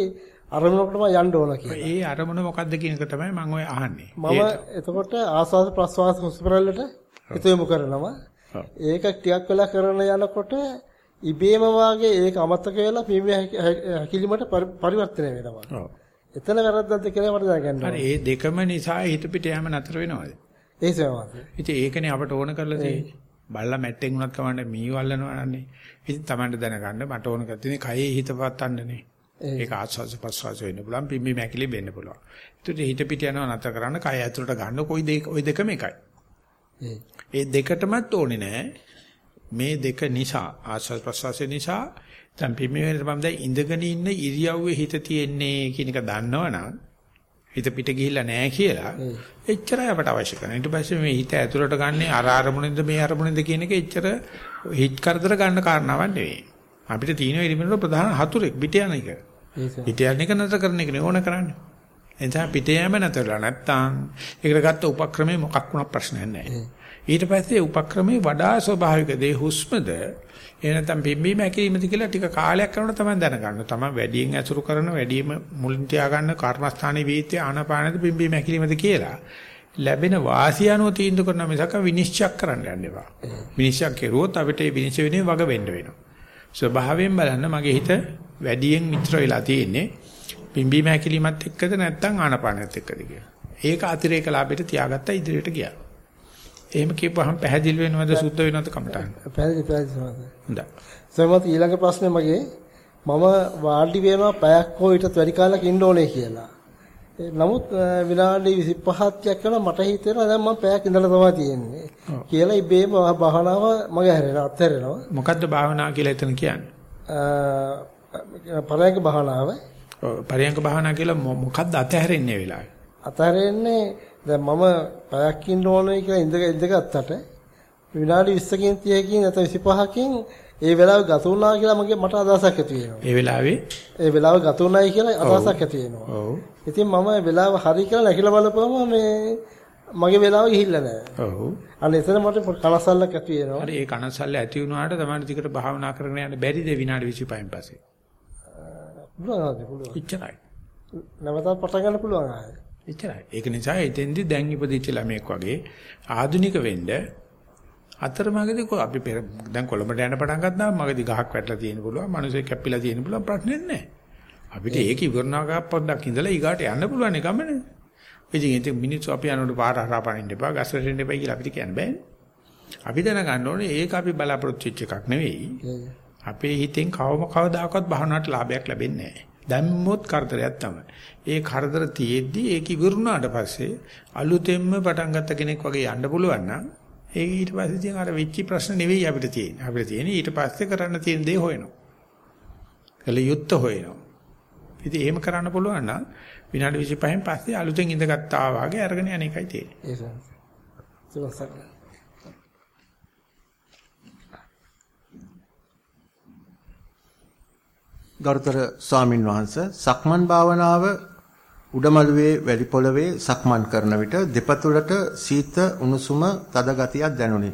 Speaker 3: අරමුණකට මම යන්න ඕන කියලා.
Speaker 1: ඒ අරමුණ මොකද්ද කියන එක තමයි මම ඔය අහන්නේ.
Speaker 3: මම එතකොට ආස්වාද ප්‍රස්වාස හුස්පරල්ලට හිත යොමු කරනවා. ඒක ටිකක් වෙලා කරන යනකොට ඉබේම වාගේ ඒක අමතක වෙලා පිම්බි හැකිලිමට පරිවර්තනය වෙනවා. ඔව්. එතන වැරද්දක්ද කියලා මට දැනගන්න
Speaker 1: ඕනේ. ඒ දෙකම නිසා හිත පිට යෑම නතර වෙනවද?
Speaker 3: ඒ සේවාද.
Speaker 1: ඉතින් ඒකනේ අපට ඕන කරලා තියෙන්නේ. බල්ලා මැට්ටෙන් උනත් කවන්න මී වල්ලනවන්නේ. ඉතින් Tamanට දැනගන්න මට ඕන කරලා තියෙන්නේ කයේ හිත පවත්තන්නනේ. ඒක ආස්වාස ප්‍රස්වාස වෙන්න පුළුවන් පිම්බි මැකිලි වෙන්න පුළුවන්. ඒකට හිත පිට යනවා නැතර කරන්න කය ඇතුළට ගන්න කොයි දෙක ওই දෙකම එකයි. ඒ දෙකටමත් ඕනේ නෑ. මේ දෙක නිසා ආස්වාස ප්‍රස්වාස නිසා දැන් පිම්බීමේ මම දැන් ඉඳගෙන ඉන්න ඉරියව්වේ හිත තියෙන්නේ කියන එක දන්නවනම් හිත පිට ගිහිල්ලා නැහැ කියලා එච්චරයි අපට අවශ්‍ය කරන්නේ. ඊට පස්සේ මේ හිත ඇතුළට ගන්නේ අර අරමුණෙන්ද මේ අරමුණෙන්ද කියන එක එච්චර හිත කරදර ගන්න කාරණාවක් නෙවෙයි. අපිට තියෙන එලිමෙන්ට ප්‍රධාන හතුරෙක් පිට යන එක. පිට යන එක නතර කරන එක නේ ඕන කරන්නේ. එතන පිට යෑම නතරලා නැත්තම් ඒකට ගත්ත උපක්‍රමේ මොකක් වුණා ප්‍රශ්නයක් නැහැ. ඊට පස්සේ උපක්‍රමේ වඩා ස්වභාවික දේ හුස්මද එහෙ නැත්නම් පිම්බීම හැකිරීමද කියලා ටික කාලයක් යනකොට තමයි දැනගන්න. තමයි වැඩියෙන් ඇසුරු කරන වැඩිම මුලින් තියාගන්න කර්මස්ථානයේ වීත්‍ය ආනාපානද පිම්බීම හැකිරීමද කියලා ලැබෙන වාසිය අනුව තීන්දුව කරන මිසක විනිශ්චය කරන්න යන්න එපා. විනිශ්චය කෙරුවොත් අපිට ඒ විනිශ්චය වෙනේ වග වෙන්න වෙනවා. ස්වභාවයෙන් බලන්න මගේ හිත වැඩියෙන් මිත්‍ර වෙලා තියෙන්නේ පිම්බීම හැකිරීමත් එක්කද නැත්නම් ආනාපානයත් එක්කද කියලා. ඒක අතිරේක ලාභයට තියාගත්තා ඉදිරියට ගියා. එහෙම කියපුවාම පැහැදිලි වෙනවද සුද්ධ වෙනවද කමටහන්?
Speaker 3: පැහැදිලි පැහැදිලි.
Speaker 1: හොඳයි.
Speaker 3: සමහරවිට ඊළඟ ප්‍රශ්නේ මගේ මම වාඩි වෙනවා පැයක් හෝ ඊටත් වැඩි කාලයක් ඉන්න ඕනේ කියලා. නමුත් විනාඩි 25ක් යනවා මට හිතෙනවා දැන් මම පැයක් ඉඳලා තමයි තියෙන්නේ. කියලා ඉබේම භාවනාව මගේ හැරෙනවා අත්හැරෙනවා.
Speaker 1: මොකද්ද භාවනාව කියලා එතන කියන්නේ?
Speaker 3: පරයන්ක භාවනාව.
Speaker 1: පරයන්ක භාවනාව කියලා මොකද්ද අත්හැරෙන්නේ වෙලාවේ?
Speaker 3: අත්හැරෙන්නේ දැන් මම පැයක් ඉන්න ඕනේ කියලා ඉඳ ඉඳගත්තට විනාඩි 20කින් 30කින් නැත්නම් 25කින් ඒ වෙලාව ගත වුණා කියලා මගේ මට අදහසක් ඇති වෙනවා.
Speaker 1: ඒ වෙලාවේ
Speaker 3: ඒ වෙලාව ගත වුණායි කියලා අදහසක් ඇති වෙනවා.
Speaker 1: ඔව්.
Speaker 3: ඉතින් මම වෙලාව හරි කියලා නැකිලා බලපුවම මේ මගේ වෙලාව ගිහිල්ලා නැහැ.
Speaker 1: ඔව්.
Speaker 3: අන්න එතන මට කනසල්ලක් ඇති වෙනවා.
Speaker 1: හරි ඒ කනසල්ල ඇති වුණාට තමයි ටිකට භාවනා කරගෙන යන්න බැරිද විනාඩි 25න් පස්සේ?
Speaker 3: පුළුවන් පුළුවන්.
Speaker 1: ඉච්චරයි.
Speaker 3: නැවතත් පටන් ගන්න පුළුවන් ආයේ.
Speaker 1: එච්චරයි. ඒක නිසා එතෙන්දි දැන් ඉපදිච්ච ළමෙක් වගේ ආදුනික වෙන්න අතරමඟදී කො අපි දැන් කොළඹට යන පටන් ගත්තාම මගදී ගහක් වැටලා තියෙන පුළුවන්, මිනිස්සෙක් කැපිලා තියෙන පුළුවන් ප්‍රශ්නයක් නැහැ. අපිට ඒක ඉවරනාගා පොඩ්ඩක් ඉඳලා ඊගාට යන්න පුළුවන් ගමනේ. ඉතින් ඉතින් මිනිස්සු අපි යනකොට පාර හරහා පනින්න එපා, ගස්වලට එන්න එපා කියලා අපිට කියන්න බෑනේ. අපි දැනගන්න ඕනේ ඒක අපි බලාපොරොත්තු වෙච්ච එකක් නෙවෙයි. අපේ හිතෙන් කවම කවදාකවත් භවනාට ලාභයක් ලැබෙන්නේ නැහැ. දැම්මොත් කරදරයක් තමයි. ඒ කරදර තියෙද්දි ඒක ඉවරුණාට පස්සේ අලුතෙන්ම පටන් ගත්ත කෙනෙක් වගේ යන්න පුළුවන් නම් ඒක ඊට පස්සේ තියෙන අර වෙච්ච ප්‍රශ්න නෙවෙයි අපිට තියෙන්නේ. අපිට තියෙන්නේ ඊට පස්සේ කරන්න තියෙන දේ හොයනවා. කළ යුත්ත හොයනවා. ඉතින් එහෙම කරන්න පුළුවන් නම් විනාඩි 25න් පස්සේ අලුතෙන් ඉඳගත්තා වාගේ අරගෙන යන එකයි තියෙන්නේ.
Speaker 3: ඒක
Speaker 2: ගරුතර ස්වාමින් වහන්සේ සක්මන් භාවනාව උඩමළුවේ වැඩි පොළවේ සක්මන් කරන විට දෙපතුලට සීත උණුසුම තද ගතියක් දැනුනි.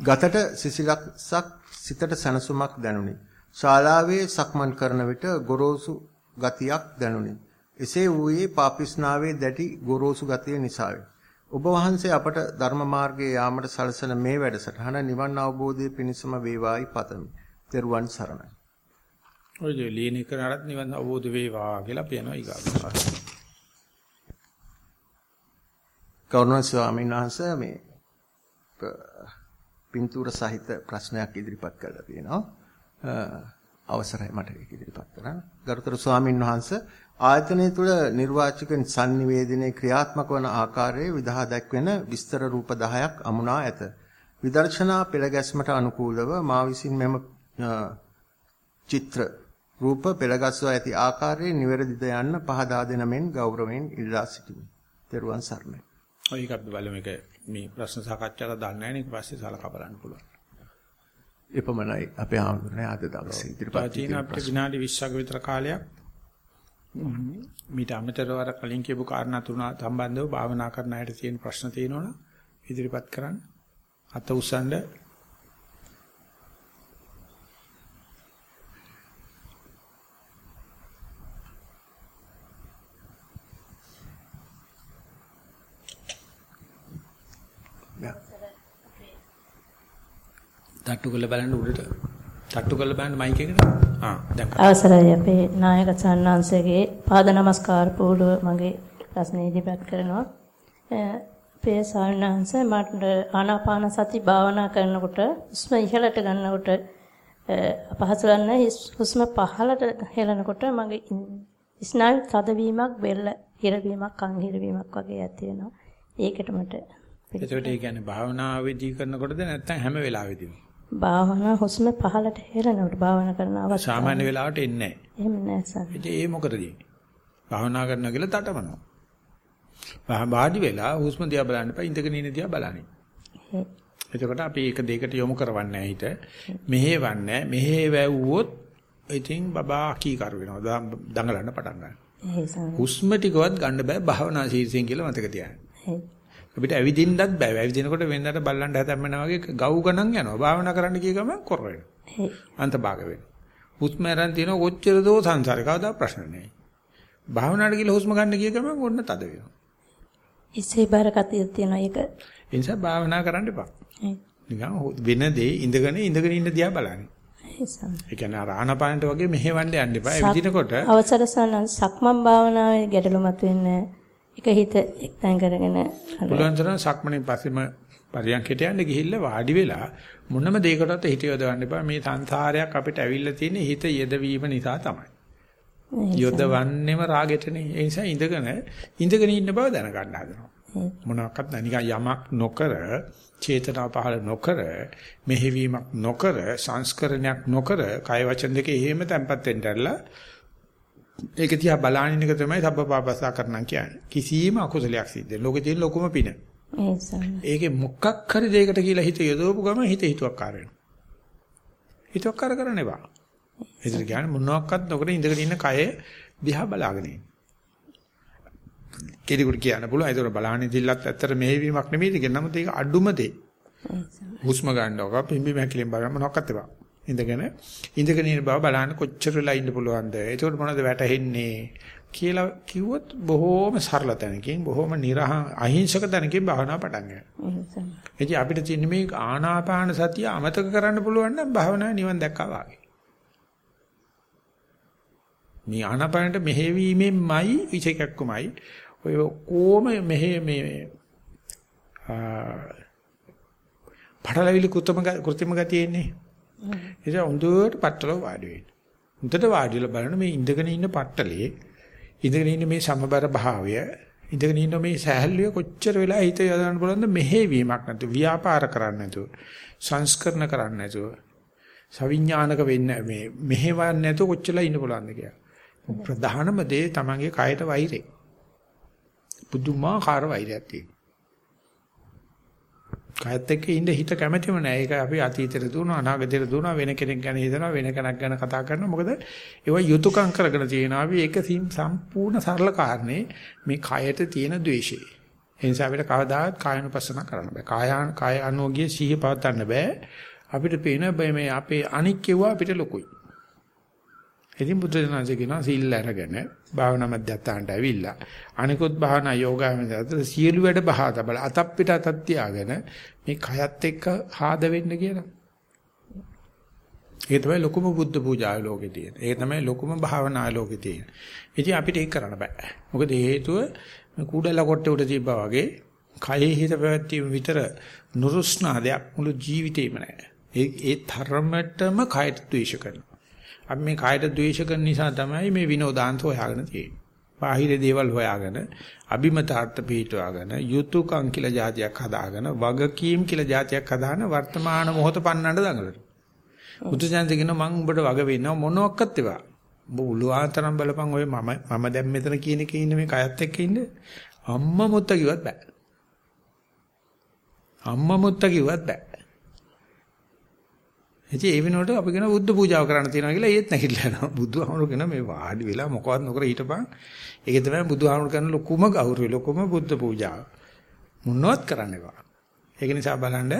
Speaker 2: ගතට සිසිලක්සක් සිතට සනසුමක් දැනුනි. ශාලාවේ සක්මන් කරන විට ගොරෝසු ගතියක් දැනුනි. එසේ වූයේ පාපිස්නාවේ දැටි ගොරෝසු ගතිය නිසාය. ඔබ වහන්සේ අපට ධර්ම මාර්ගයේ යාමට සලසන මේ වැඩසටහන නිවන් අවබෝධයේ පිණසම වේවායි පතමි. ත්වන් සරණයි.
Speaker 1: ඔය ලියන කරාට නිවන් අවබෝධ වේවා කියලා කියනවා ඊගාවට.
Speaker 2: කරුණා ස්වාමීන් වහන්සේ මේ පින්තූර සහිත ප්‍රශ්නයක් ඉදිරිපත් කරලා තියෙනවා. අවසරයි මට ඒක ඉදිරිපත් කරන්න. ගරුතර ස්වාමින් වහන්සේ ආයතනය තුළ නිර්වාචක sannivedanaye ක්‍රියාත්මක වන ආකාරයේ විදහා දැක්වෙන විස්තර රූප 10ක් අමුණා ඇත. විදර්ශනා පෙළගැස්මට අනුකූලව මා විසින් මෙම චිත්‍ර රූප පෙළගස්වා ඇති ආකාරයේ නිවැරදිද යන්න පහදා දෙන මෙන් ගෞරවයෙන් ඉල්ලා සිටිමි. ත්වන් සරණයි.
Speaker 1: ඔය එක අපි බලමු මේක මේ ප්‍රශ්න සාකච්ඡාවට දාන්න නැහැ නේ ඊට පස්සේ සලකා බලන්න පුළුවන්.
Speaker 2: එපමණයි අපේ ආමතුනේ අද දවසේ ඉදිරිපත්
Speaker 1: තියෙන අපිට විනාඩි 20ක විතර කාලයක් මීට අමතරව අර කලින් කියපු කාරණා තුන සම්බන්ධව භාවනා කරන අයට තියෙන ප්‍රශ්න තියෙනවනම් ඉදිරිපත් කරන්න. අත උස්සන්න තට්ටු කරලා බලන්න උඩට. තට්ටු කරලා බලන්න මයික් එකට. ආ දැන්
Speaker 4: අවසරයි අපේ නායක සන්නාංශගේ පාද නමස්කාර පූර්ව මගේ ප්‍රශ්නේ ඉදිරිපත් කරනවා. අපේ සන්නාංශ මට ආනාපාන සති භාවනා කරනකොට හුස්ම ඉහළට ගන්නකොට අපහසු ගන්න හුස්ම පහළට හෙලනකොට මගේ ස්නායු තදවීමක් බෙල්ල හිරවීමක් කන් හිරවීමක් වගේ ඇති වෙනවා. ඒකට මට
Speaker 1: එතකොට ඒ කියන්නේ භාවනාවේදී කරනකොටද නැත්නම් හැම වෙලාවෙදීම?
Speaker 4: භාවනා හුස්ම පහළට හෙලනකොට භාවනා කරන අවස්ථාව.
Speaker 1: සාමාන්‍ය වෙලාවට එන්නේ නැහැ.
Speaker 4: එහෙම නෑ සර්.
Speaker 1: ඉතින් ඒ මොකටද භාවනා කරනවා කියලා තටමනවා. වාඩි වෙලා හුස්ම දිහා බලන්න එපා ඉඳගෙන ඉන්න දිහා බලන්නේ. එතකොට අපි ඒක දෙකට යොමු කරවන්නේ හිත. මෙහෙවන්නේ මෙහෙ වැව්වොත් ඉතින් බබා කී කර වෙනවා. දඟලන්න පටන් ගන්නවා. හුස්ම ටිකවත් ගන්න බෑ භාවනා ශීර්ෂයෙන් කියලා මතක තියාගන්න. අපිට ඇවිදින්නත් බෑ. ඇවිදිනකොට වෙනදාට බල්ලන්ට හැදැම්මන වගේ ගව් ගණන් යනවා. භාවනා කරන්න කිය ගමන් කොර වෙනවා. අන්තභාග වෙනවා. හුස්ම අරන් තියෙන කොච්චර දෝ සංසාරේ කවදා ප්‍රශ්න නැහැ. භාවනාවට කියලා හුස්ම ගන්න කිය ගමන් ඔන්න තද වෙනවා.
Speaker 4: ඉසේ බාර කතිය තියෙනවා ඒක.
Speaker 1: ඒ නිසා භාවනා කරන්න එපා. නිකන් වෙන දේ ඉඳගෙන ඉඳගෙන ඉන්න දිහා බලන්නේ. ඒ කියන්නේ ආනාපානට වගේ මෙහෙවන්න යන්න එපා. ඇවිදිනකොට
Speaker 4: අවසර සනන් සක්මන් භාවනාවේ ගැටලුමත් වෙන්නේ එක හිත එක්තෙන් කරගෙන
Speaker 1: පුළුවන් තරම් සක්මණේ පස්සෙම පරියන්කයට යන්න ගිහිල්ලා වාඩි වෙලා මොනම දෙයකටවත් හිත යොදවන්න එපා. මේ සංසාරයක් අපිට ඇවිල්ලා තියෙන හිත යෙදවීම නිසා තමයි. යොදවන්නේම රාගෙටනේ. ඒ නිසා ඉඳගෙන ඉඳගෙන ඉන්න බව දැනගන්න හදනවා. මොනවාක්වත් නිකන් යමක් නොකර චේතනා පහළ නොකර මෙහෙවීමක් නොකර සංස්කරණයක් නොකර කය වචන දෙකේ එහෙම තැම්පත් වෙන්න ඇරලා ඒක තියා බලානින් එක තමයි සබ්බපාපසා කරනම් කියන්නේ. කිසිම අකුසලයක් සිද්ධ. ලෝකේ තියෙන ලොකුම පින. ඒකේ මොකක් හරි දෙයකට කියලා හිත යොදවපු ගම හිත හිතුවක්කාර වෙනවා. හිතුවක්කාර කරන්න එපා. ඒතර කියන්නේ මොනවාක්වත් නොකර ඉඳගෙන ඉන්න කය දිහා බලාගෙන ඉන්න. කෙනෙකුට කියන්න පුළුවන් ඒතර බලාහනේ දිල්ලත් ඇත්තට මෙහෙවීමක් නෙමෙයිද කියලා. නමුත් ඒක අඩුම දේ. හුස්ම ගන්නවක පිම්බි මැකිලෙන් බලන්න මොනවක්වත් එපා. ඉඳගෙන ඉඳගෙන ඉන්න බව බලන්න කොච්චර වෙලා ඉන්න පුළුවන්ද? ඒකට මොනවද වැටහෙන්නේ කියලා කිව්වොත් බොහෝම සරල තැනකින් බොහෝම නිරහ අහිංසක තැනකින් භාවනා පටන් ගන්නවා. අපිට තියෙන මේ ආනාපාන සතිය අමතක කරන්න පුළුවන් නම් භාවනා නිවන් දැක්කා වාගේ. මේ ආනාපානට මෙහෙවීමෙන්මයි විචේකක්කමයි ඔය කොම මෙහෙ මේ පටලවිලි කෘතම කෘත්‍රිම ගතියෙන්නේ. ඒක හොඳට පට්ටලව වාඩි වෙන්න. හොඳට වාඩිලා බලන්න මේ ඉඳගෙන ඉන්න පට්ටලේ ඉඳගෙන ඉන්න මේ සමබර භාවය ඉඳගෙන ඉන්න මේ සහැල්ලුව කොච්චර වෙලා හිත යොදවන්න බලන්න මෙහෙවීමක් නැතුව ව්‍යාපාර කරන්න නැතුව සංස්කරණ කරන්න නැතුව සවිඥානික වෙන්න මේ මෙහෙවන්න නැතුව කොච්චරලා ඉන්න බලන්න කියලා. ප්‍රධානම දේ තමන්ගේ කයට වෛරය. පුදුමාකාර වෛරයක් තියෙනවා. කයත් එක්ක ඉඳ හිත කැමැතිම නෑ. ඒක අපි අතීතයට දුවනවා අනාගතයට දුවනවා වෙන කෙනෙක් ගැන හිතනවා වෙන කෙනෙක් ගැන කතා කරනවා. මොකද ඒව යුතුයකම් කරගෙන තියෙනවා. අපි ඒක සම්පූර්ණ සරල කාරණේ මේ කයට තියෙන ද්වේෂය. ඒ නිසා අපිට කවදාවත් කායනුපස්සන කරන්න බෑ. කායාන කාය අනෝගිය සිහිය පවත්වන්න බෑ. අපිට පේන මේ අපේ අනික් කෙවුවා අපිට ලොකුයි. ඉතින් බුදුරජාණන්සේ කියනවා සීල් අරගෙන භාවනා මධ්‍යස්ථානට ඇවිල්ලා අනිකුත් භාවනා යෝගාවෙන්ද සියලු වැඩ බහා තබල අතක් පිට අතක් තියාගෙන මේ කයත් එක්ක ආද වෙන්න කියලා. ඒ තමයි ලොකුම බුද්ධ පූජා ලෝකේ තියෙන. ඒ තමයි ලොකුම භාවනා ලෝකේ තියෙන. ඉතින් අපිට ඒක කරන්න බෑ. මොකද හේතුව මේ කුඩල කොට්ටේ උඩ තිබ්බා වගේ කයෙහි හිත පැවැත්වීම විතර නුරුස්නා දෙයක් මුළු ජීවිතේම නැහැ. ඒ ඒ තරමටම කයට ද්වේෂ කරනවා. අපි මේ කයට ද්වේෂ කරන නිසා තමයි මේ විනෝදාන්ත හොයාගෙන තියෙන්නේ. බාහිර දේවල් හොයාගෙන අභිමතාර්ථ පිටවාගෙන යුතුයකම් කියලා જાතියක් හදාගෙන වගකීම් කියලා જાතියක් හදාන වර්තමාන මොහොත පන්නන්න දඟලන. බුදුසෙන්ද කියන මං උඹට වග වෙන්නව මොනවත් ඒවා. උඹ උළුආතරම් බලපන් ඔය මම මම දැන් මෙතන කියන එකේ ඉන්න මේ කයත් එක්ක ඉන්න අම්මා මුත්ත කිව්වත් බෑ. අම්මා මුත්ත කිව්වත් බෑ. ඉතින් ඒ වෙනකොට අපි කියන බුද්ධ පූජාව කරන්න තියෙනවා කියලා ඒත් නැගිටලා යනවා. බුදුහාමුදුරු කියන මේ වාඩි වෙලා මොකවත් නොකර හිටපන්. ඒක තමයි බුදුහාමුදුරු කරන ලොකුම ගෞරවය ලොකුම බුද්ධ පූජාව. මොනවත් කරන්න එපා. ඒක නිසා බලන්න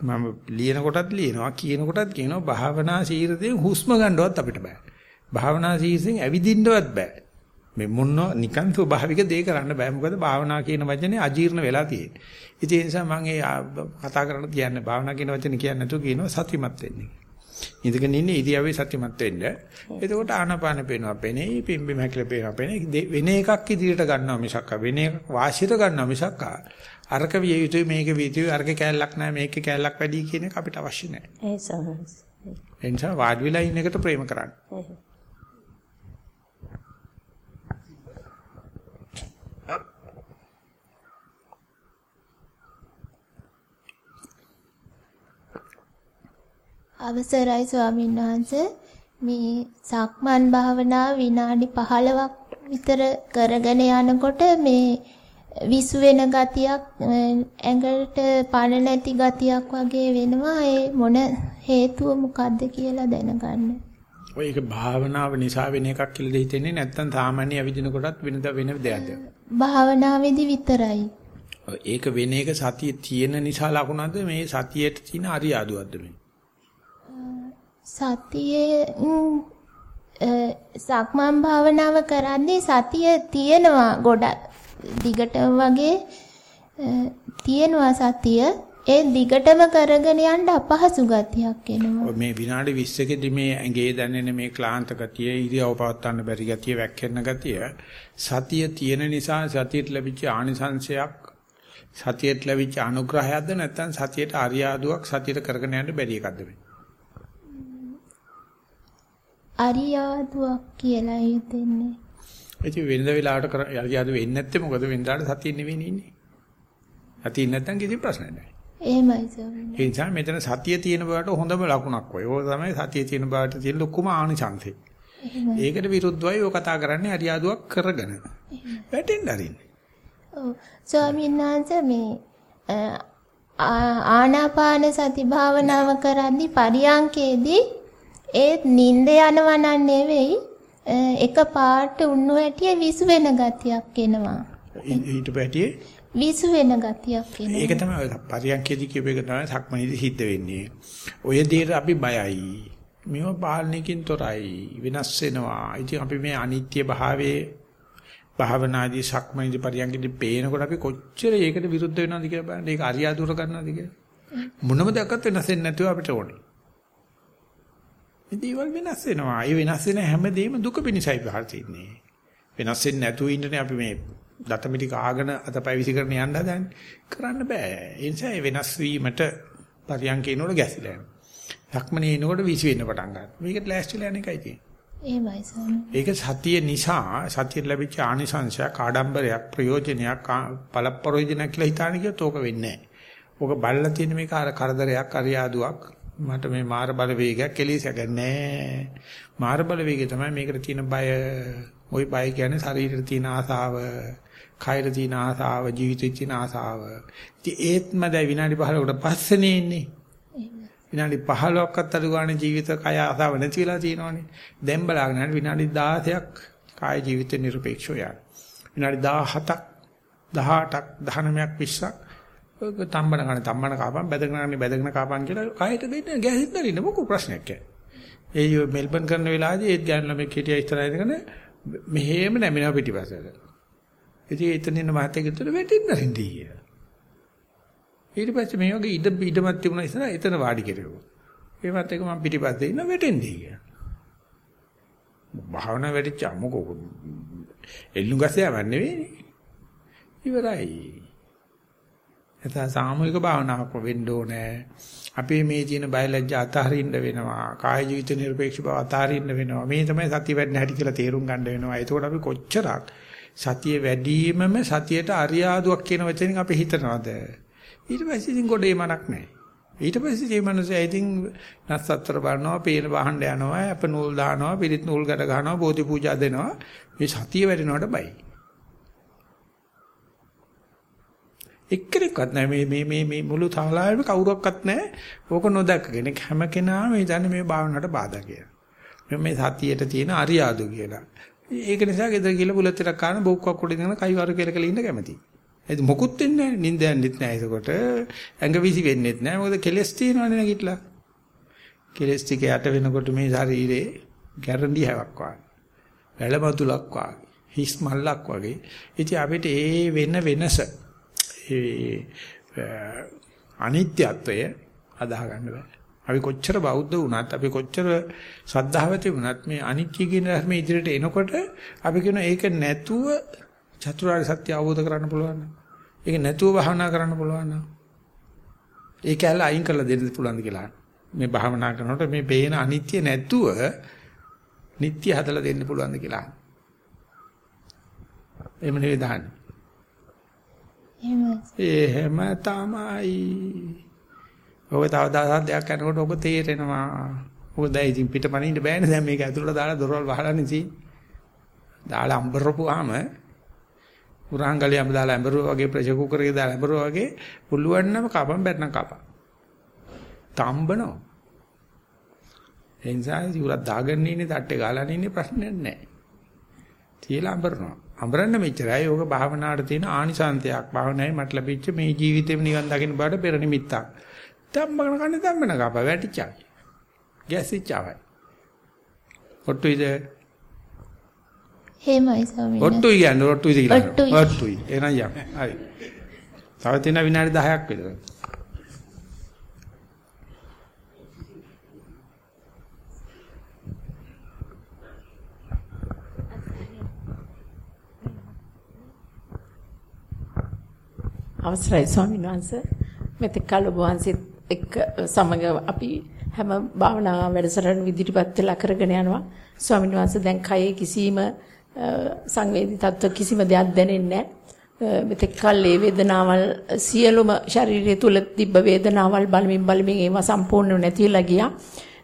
Speaker 1: මම ලියන කොටත් ලියනවා කියන කොටත් කියනවා භාවනා ශීර්ෂයෙන් හුස්ම ගන්නවත් අපිට බෑ. භාවනා ශීර්ෂයෙන් ඇවිදින්නවත් බෑ. මේ මොන නිකන් ස්වභාවික දේ කරන්න බෑ. මොකද භාවනා කියන වචනේ අජීර්ණ වෙලා තියෙන්නේ. ඉතින් ඒ නිසා මම ඒ කතා කරන්න කියන්නේ භාවනා කියන වචනේ කියන්නේ නැතුව කියනවා සතිමත් වෙන්නේ. ඉඳගෙන ඉන්නේ ඉරියව්වේ සතිමත් වෙන්න. එතකොට ආනාපාන පේනවා පේනේ, පිම්බිම හැකිල පේනවා පේනේ. වෙන එකක් ඉදිරියට ගන්නවා මිසක් වෙන එකක් වාසියට ගන්නවා මිසක් අරක විය යුතුයි මේක විය යුතුයි අරක කැලලක් නැහැ මේක කැලලක් වැඩි කියන එක අපිට අවශ්‍ය නැහැ.
Speaker 4: ඒ
Speaker 1: නිසා වාඩි වෙලා ඉන්න එකට ප්‍රේම කරන්න.
Speaker 5: අවසරයි ස්වාමීන් වහන්සේ මේ සක්මන් භාවනාව විනාඩි 15ක් විතර කරගෙන යනකොට මේ විසු වෙන ගතියක් ඇඟට පණ නැති ගතියක් වගේ වෙනවා ඒ මොන හේතුව මොකද්ද කියලා දැනගන්න.
Speaker 1: ඔය ඒක භාවනාව නිසා වෙන එකක් කියලා දෙහිතෙන්නේ නැත්නම් සාමාන්‍ය අවිදින කොටත් වෙනද වෙන දෙයක්ද?
Speaker 5: භාවනාවේදී විතරයි.
Speaker 1: ඒක වෙන එක සතිය තියෙන නිසා ලකුණක්ද මේ සතියේ තියෙන අරියාදුවක්ද මේ?
Speaker 5: සතියේ සක්මන් භාවනාව කරද්දී සතිය තියෙනවා ගොඩක් දිගටම වගේ. තියෙනවා සතිය. ඒ දිගටම කරගෙන යන්න අපහසු ගතියක් එනවා.
Speaker 1: මේ විනාඩි 20කදී මේ ඇඟේ දැනෙන මේ ක්ලාන්ත ගතිය ඉරියව් පවත්වන්න බැරි ගතිය වැක්කෙන ගතිය සතිය තියෙන නිසා සතියට ලැබිච්ච ආනිසංශයක් සතියට ලැබිච්ච අනුග්‍රහයක්ද නැත්නම් සතියට ආර්යාදුවක් සතියට කරගෙන යන්න බැරි එකක්ද මේ
Speaker 5: අරියාදුවක් කියලා හිතෙන්නේ.
Speaker 1: ඉතින් වෙනද වෙලාවට අරියාදු වෙන්නේ නැත්තේ මොකද වෙනදාට සතිය නෙවෙයි ඉන්නේ. සතිය නැත්තම් කිසි ප්‍රශ්නයක් නැහැ.
Speaker 5: එහෙමයි ස්වාමීනි.
Speaker 1: ඒ නිසා මෙතන සතිය තියෙන බවට හොඳම ලකුණක් ඔය. ඕක තමයි සතිය තියෙන බවට තියෙන ලොකුම ආනිසංසය. ඒකට විරුද්ධවයි ඔය කතා කරන්නේ අරියාදුවක් කරගෙන. වැටෙන්න අරින්නේ.
Speaker 5: ඔව්. ස්වාමීන් වහන්සේ මේ ආනාපාන සති භාවනාව කරද්දී පරියංකේදී ඒත් නිින්ද යනවා නම් නෙවෙයි එක පාට උන්නු හැටිය විසු වෙන ගතියක් එනවා.
Speaker 1: ඊට පැටියේ
Speaker 5: විසු වෙන ගතියක් එනවා.
Speaker 1: ඒක තමයි පරියන්කේදී කියප එක තමයි සක්මණේදී සිද්ධ වෙන්නේ. ඔය දේට අපි බයයි. මේව පාලනයකින් තොරයි. වෙනස් වෙනවා. ඉතින් අපි මේ අනිත්‍ය භාවයේ භාවනාදී සක්මණේදී පරියන්කේදී පේනකොට අපි කොච්චර ඒකට විරුද්ධ වෙනවද කියලා බලන්න. ඒක අරියාදුර කරනවද කියලා. මොනම දෙයක්වත් වෙනස් වෙන්නේ නැතුව අපිට ඕනේ. මේ දේවල් වෙනස් වෙනවා. ඒ වෙනස් වෙන හැමදේම දුක පිණිසයි පහතින්නේ. වෙනස් වෙන්නේ නැතුව ඉන්නනේ අපි මේ දතමිටි කාගෙන අතපය විසි කරන යන්න හදන්නේ. කරන්න බෑ. ඒ නිසා ඒ වෙනස් වීමට පරියන්කේනවල ගැසිලා යනවා. ලක්මනේ එනකොට විසි වෙන්න පටන් ගන්නවා. මේකට ලෑස්තිලා යන එකයි තියෙන්නේ.
Speaker 5: එහෙමයි ස්වාමී.
Speaker 1: ඒක සතිය නිසා සතිය ලැබිච්ච ආනිසංශයක් ආඩම්බරයක් ප්‍රයෝජනයක් පළප්‍රයෝජනයක් කියලා හිතාන කියත් ඕක වෙන්නේ නැහැ. ඕක බලලා තියෙන මේක අර කරදරයක් අරියාදුවක් මට මේ මාර බලවේගයක් කෙලෙසක නැහැ. මාර බලවේගය තමයි මේකට තියෙන බය. ওই බය කියන්නේ ශරීරෙට තියෙන ආසාව, කයර තියෙන ආසාව, ජීවිතේ තියෙන ආසාව. ඉතින් ඒත්ම දැන් විනාඩි 15කට පස්සේනේ ඉන්නේ. විනාඩි 15ක්වත් අඩු ගන්න ජීවිත කය ආසාව නැති වෙලා තියෙනවනේ. දැන් බලාගෙන හරි විනාඩි 16ක් කාය ජීවිත නිර්පේක්ෂව යන. විනාඩි 17ක් 18ක් 19ක් 20ක් ඔය තම්බන ගන්න තම්බන කාපන් බැදගෙන ගන්න බැදගෙන කාපන් කියලා කයට දෙන්න ගැහෙන්න දෙන්න මොකෝ ප්‍රශ්නයක් නැහැ. ඒ මෙල්බන් කරන වෙලාවේදී ඒත් ගෑනු ළමෙක් හිටියා ඉස්සරහ ඉඳගෙන මෙහෙම නැමිනවා පිටිපස්සට. ඉතින් එතන ඉන්න මහත්තයෙක් කිව්වලු වැටෙන්න හින්දී කියලා. ඊට පස්සේ මේ වගේ ඉඩ ඉඩමත් තිබුණා ඉස්සරහ එතන වාඩි කෙරෙව්වා. ඒ මහත්තයෙක් මම පිටිපස්සේ ඉන්න වැටෙන්නේ කියලා. භාවනා වැඩිච්චා මොකෝ එල්ලුම් ගස්සේ යවන්නේ නෙවෙයි. ඉවරයි. එතන සාමූහික භාවනාවක් වෙන්න ඕනේ. අපේ මේ තියෙන බයලජ්ජා අතහරින්න වෙනවා. කාය ජීවිත නිර්පේක්ෂ බව අතහරින්න වෙනවා. මේ තමයි සතිය වැඩි හැටි කියලා තේරුම් ගන්න වෙනවා. ඒකෝට අපි කොච්චරක් සතිය වැඩිමම සතියට අරියාදුවක් කියන වචනෙන් අපි හිතනවාද? ඊට පස්සේ ඉතින් ගොඩේ මනක් නැහැ. ඊට පස්සේ මේ මනුස්සයා ඉතින් නස්සත්තර බලනවා, පේන වහන්න යනවා, අප නූල් දානවා, පිරිත් නූල් ගැට ගන්නවා, බෝධි පූජා දෙනවා. මේ සතිය වැඩෙනවට බයි. එක්කෙනෙක්වත් නැහැ මේ මේ මේ මේ මුළු ශාලාවෙම කවුරක්වත් නැහැ. ඕක නොදැක්ක කෙනෙක් හැම කෙනාම හිතන්නේ මේ භාවනාවට බාධා කියලා. මේ සතියට තියෙන අරියාදු කියලා. ඒක නිසා ගෙදර ගිහලා බුලත් ටිකක් කාන බොක්කක් උඩ ඉඳගෙන කයිවාරු කියලා කියලා ඉන්න කැමතියි. ඒක මොකුත් වෙන්නේ නැහැ. නිින්ද යන්නෙත් නැහැ ඒකට. ඇඟ විසි වෙන්නෙත් නැහැ. මොකද කෙලස් තියෙනවනේ නැගිටලා. කෙලස් ටික යට වෙනකොට මේ ශරීරේ ගැරන්ඩි හැවක් වගේ. වැලමතුලක් වගේ. හිස් මල්ලක් වගේ. ඉතින් අපිට ඒ වෙන වෙනස ඒ අනිත්‍යත්වය අදාහ ගන්න බෑ. අපි කොච්චර බෞද්ධ වුණත් අපි කොච්චර ශ්‍රද්ධාව තිබුණත් මේ අනිත්‍ය කියන ධර්ම ඉදිරියට එනකොට අපි කියන ඒක නැතුව චතුරාර්ය සත්‍ය අවබෝධ කරගන්න පුළුවන්. ඒක නැතුව භාවනා කරන්න පුළුවන්. ඒක ඇල්ල අයින් කරලා දෙන්න පුළුවන්ද කියලා. මේ භාවනා කරනකොට මේ පේන අනිත්‍ය නැතුව නිට්ටය හදලා දෙන්න පුළුවන්ද කියලා. එහෙම නෙවෙයි දාන්නේ. එහෙම තමයි. ඔබ තව දවසක් දෙයක් කරනකොට ඔබ තේරෙනවා. මොකද දැන් ඉතින් පිටපණින්න බෑනේ දැන් මේක ඇතුළට දාලා දොරවල් වහලා නැති. දාලා අම්බරපුවාම උරාංගලියම දාලා අම්බරුව වගේ ප්‍රෙෂර් කුකර් එකේ දාලා අම්බරුව වගේ පුළුවන් නම් කපම් බැත්නම් කපා. තම්බනවා. ඒ නිසා ඉවුරක් දාගෙන ඉන්නේ තට්ටේ ගාලා ඉන්නේ ප්‍රශ්නයක් නැහැ. තියලා අඹරනවා. අඹරන්න මෙච්චරයි. ඕක භාවනාවට තියෙන ආනිසාන්තයක්. භාවනාවේ මට ලැබිච්ච මේ ජීවිතේම නිවන් දකින්න බාට පෙර නිමිත්තක්. ධම්මකන කන්නේ ධම්මන කප වැටිච්චා. ගැසිච්චාවයි. ඔට්ටුයිද?
Speaker 5: හේමයි ස්වාමීනි.
Speaker 1: ඔට්ටුයි කියන්නේ ඔට්ටුයිද කියලා.
Speaker 5: ඔට්ටුයි.
Speaker 1: ඔට්ටුයි. එහෙනම් යන්න. හරි. තව තියෙන විනාඩි 10ක් විතර.
Speaker 6: අවසරයි ස්වාමීන් වහන්සේ. මෙතෙක් කල ඔබ වහන්සේත් එක්ක සමග අපි හැම භාවනා වැඩසටහන විදිහට වෙලා කරගෙන යනවා. ස්වාමීන් වහන්සේ දැන් කයේ කිසිම සංවේදී තත්ත්ව කිසිම දෙයක් දැනෙන්නේ නැහැ. මෙතෙක් කල් ඒ වේදනාවල් සියලුම ශරීරය තුල තිබ්බ වේදනාවල් බලමින් බලමින් ඒවා සම්පූර්ණ නැතිලා ගියා.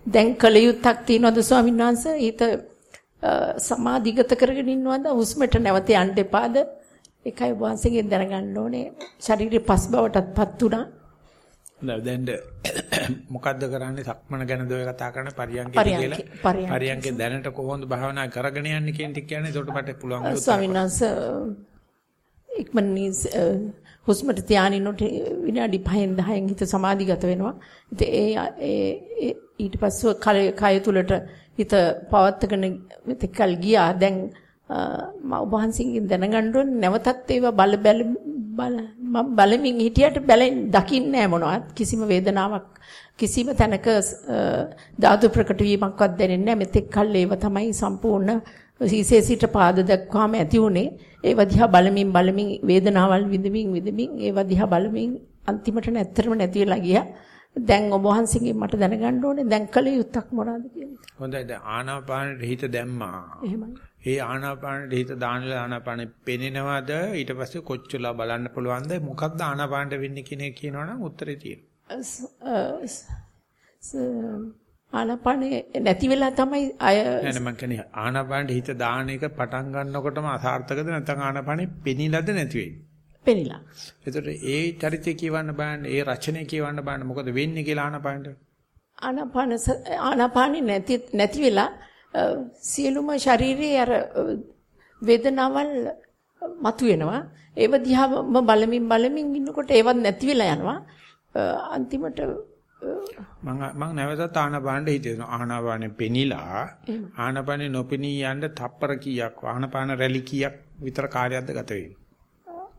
Speaker 6: දැන් කලියුත්තක් තියනවද ස්වාමීන් වහන්සේ? ඊට සමාධිගත කරගෙන ඉන්නවද? හුස්මට නැවත යන්න එපාද? ඒකයි වහන්සේගෙන් දැනගන්න ඕනේ ශරීරේ පස් බවටත්පත් උනා.
Speaker 1: දැන් මොකද්ද කරන්නේ සක්මන ගැනද ඔය කතා කරන පරියන්කේ කියලා පරියන්කේ දැනට කොහොමද භාවනා කරගෙන යන්නේ කියන ටික කියන්නේ ඒකට මට පුළුවන්
Speaker 6: උත්තර. ස්වාමීන් වහන්සේ ඉක්මනින් හුස්මට ධානයිනොට විනාඩි 5න් 10න් හිත සමාධිගත වෙනවා. ඉතින් ඒ ඊට පස්සේ කය තුලට හිත පවත්කගෙන මෙතකල් ගියා. දැන් මම වහන්සේගෙන් දැනගන්න ඕනේ නැවතත් ඒවා බල බල මම බලමින් හිටියට බැලෙන් දකින්නේ මොනවත් කිසිම වේදනාවක් කිසිම තැනක ධාතු ප්‍රකට වීමක්වත් දැනෙන්නේ නැහැ මෙතෙක් කල් ඒව තමයි සම්පූර්ණ සීසේ සිට පාද දක්වාම ඇති උනේ ඒව දිහා බලමින් බලමින් වේදනාවල් විඳමින් විඳමින් ඒව දිහා බලමින් අන්තිමට නැත්තරම නැති වෙලා ගියා දැන් ඔබ වහන්සේගෙන් මට දැනගන්න ඕනේ දැන් කල යුත්තක් මොනවද කියලා.
Speaker 1: හොඳයි දැන් ආනාපානෙට හිත දැම්මා.
Speaker 6: එහෙමයි.
Speaker 1: ඒ ආනාපානෙට හිත දානලා ආනාපානෙ පෙනෙනවද ඊට පස්සේ කොච්චරලා බලන්න පුළුවන්ද මොකක්ද ආනාපානට වෙන්නේ කියන එක කියනවනම් උත්තරේ තියෙනවා.
Speaker 6: ආනාපානේ නැති වෙලා තමයි අය
Speaker 1: නෑ මම කියන්නේ ආනාපානෙට හිත දාන එක පටන් ගන්නකොටම අසාර්ථකද නැත්නම් ආනාපානෙ පෙනිලාද නැති වෙන්නේ?
Speaker 6: පෙනිලා.
Speaker 1: එතකොට ඒ චරිතය කියවන්න බලන්න, ඒ රචනය කියවන්න බලන්න මොකද වෙන්නේ කියලා ආනාපානට?
Speaker 6: ආනාපාන ආනාපානෙ නැති නැති වෙලා සියලුම ශරීරයේ අර වේදනාවල් මතුවෙනවා. ඒව දිහාම බලමින් බලමින් ඉන්නකොට ඒවත් නැති වෙලා යනවා. අන්තිමට
Speaker 1: මම මම නැවතත් ආනාපානෙ හිතෙනවා. ආනාපානෙ පෙනිලා ආනාපානෙ නොපෙනී යන්න තප්පර කීයක් ආනාපාන රැලි කීයක් විතර කාර්යයක්ද ගත වෙන්නේ?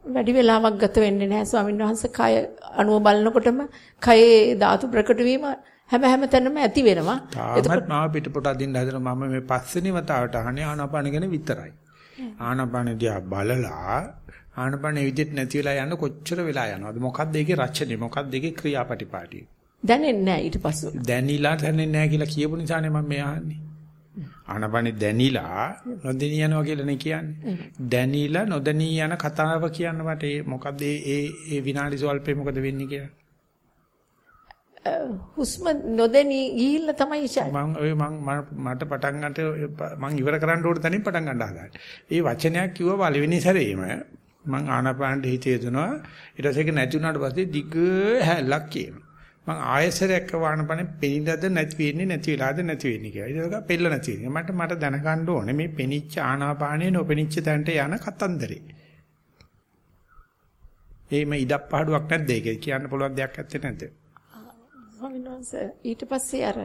Speaker 6: වැඩි වෙලාවක් ගත වෙන්නේ නැහැ ස්වාමීන් වහන්සේ කය අණුව බලනකොටම කයේ ධාතු ප්‍රකට වීම හැම හැම තැනම ඇති වෙනවා.
Speaker 1: තාමත් මාව පිටපොට අදින්න හදන මම මේ පස්වෙනි වතාවට අහන්නේ ආනාපාන ගැන විතරයි. ආනාපාන දිහා බලලා ආනපන විදිහට නැති වෙලා යන කොච්චර වෙලා යනවද? මොකක්ද ඒකේ රචනය? මොකක්ද ඒකේ ක්‍රියාපටිපාටි?
Speaker 6: දැනෙන්නේ නැහැ ඊට පස්සෙ.
Speaker 1: දැනිලා දැනෙන්නේ නැහැ කියලා කියපු නිසානේ මම මේ අහන්නේ. ආනපන දැනිලා නොදෙනී යනවා කියලා නේ කියන්නේ. දැනිලා නොදෙනී යන කතාව කියන්න මට ඒ මොකද්ද ඒ ඒ විනාඩි සල්පේ මොකද වෙන්නේ කියලා.
Speaker 6: හුස්ම නොදෙනී ගිහිල්ලා තමයි
Speaker 1: මම ඔය මම මට පටන් ගන්නට මම ඉවර කරන්න ඕන තැනින් පටන් ගන්න හදාගන්න. ඒ වචනයක් කිව්ව පළවෙනි සැරේම මම ආනාපානට හිත යොදනවා. ඊට පස්සේ ඒක නැති වුණාට පස්සේ දිග හැලක් කියනවා. මම ආයසරයක් ආනාපානෙ පෙනින්නද නැති වෙන්නේ නැති වෙලාද නැති වෙන්නේ කියලා. ඒක පෙළ නැති වෙන්නේ. මට මට දැනගන්න ඕනේ මේ පෙනිච්ච ආනාපානෙ නොපෙනිච්ච තැනට යන කතන්දරේ. එහෙම ඉඩක් පහඩුවක් නැද්ද ඒක කියන්න පුළුවන් දෙයක් නැත්තේ නැද්ද?
Speaker 6: ස්වාමීන් වහන්සේ ඊට පස්සේ අර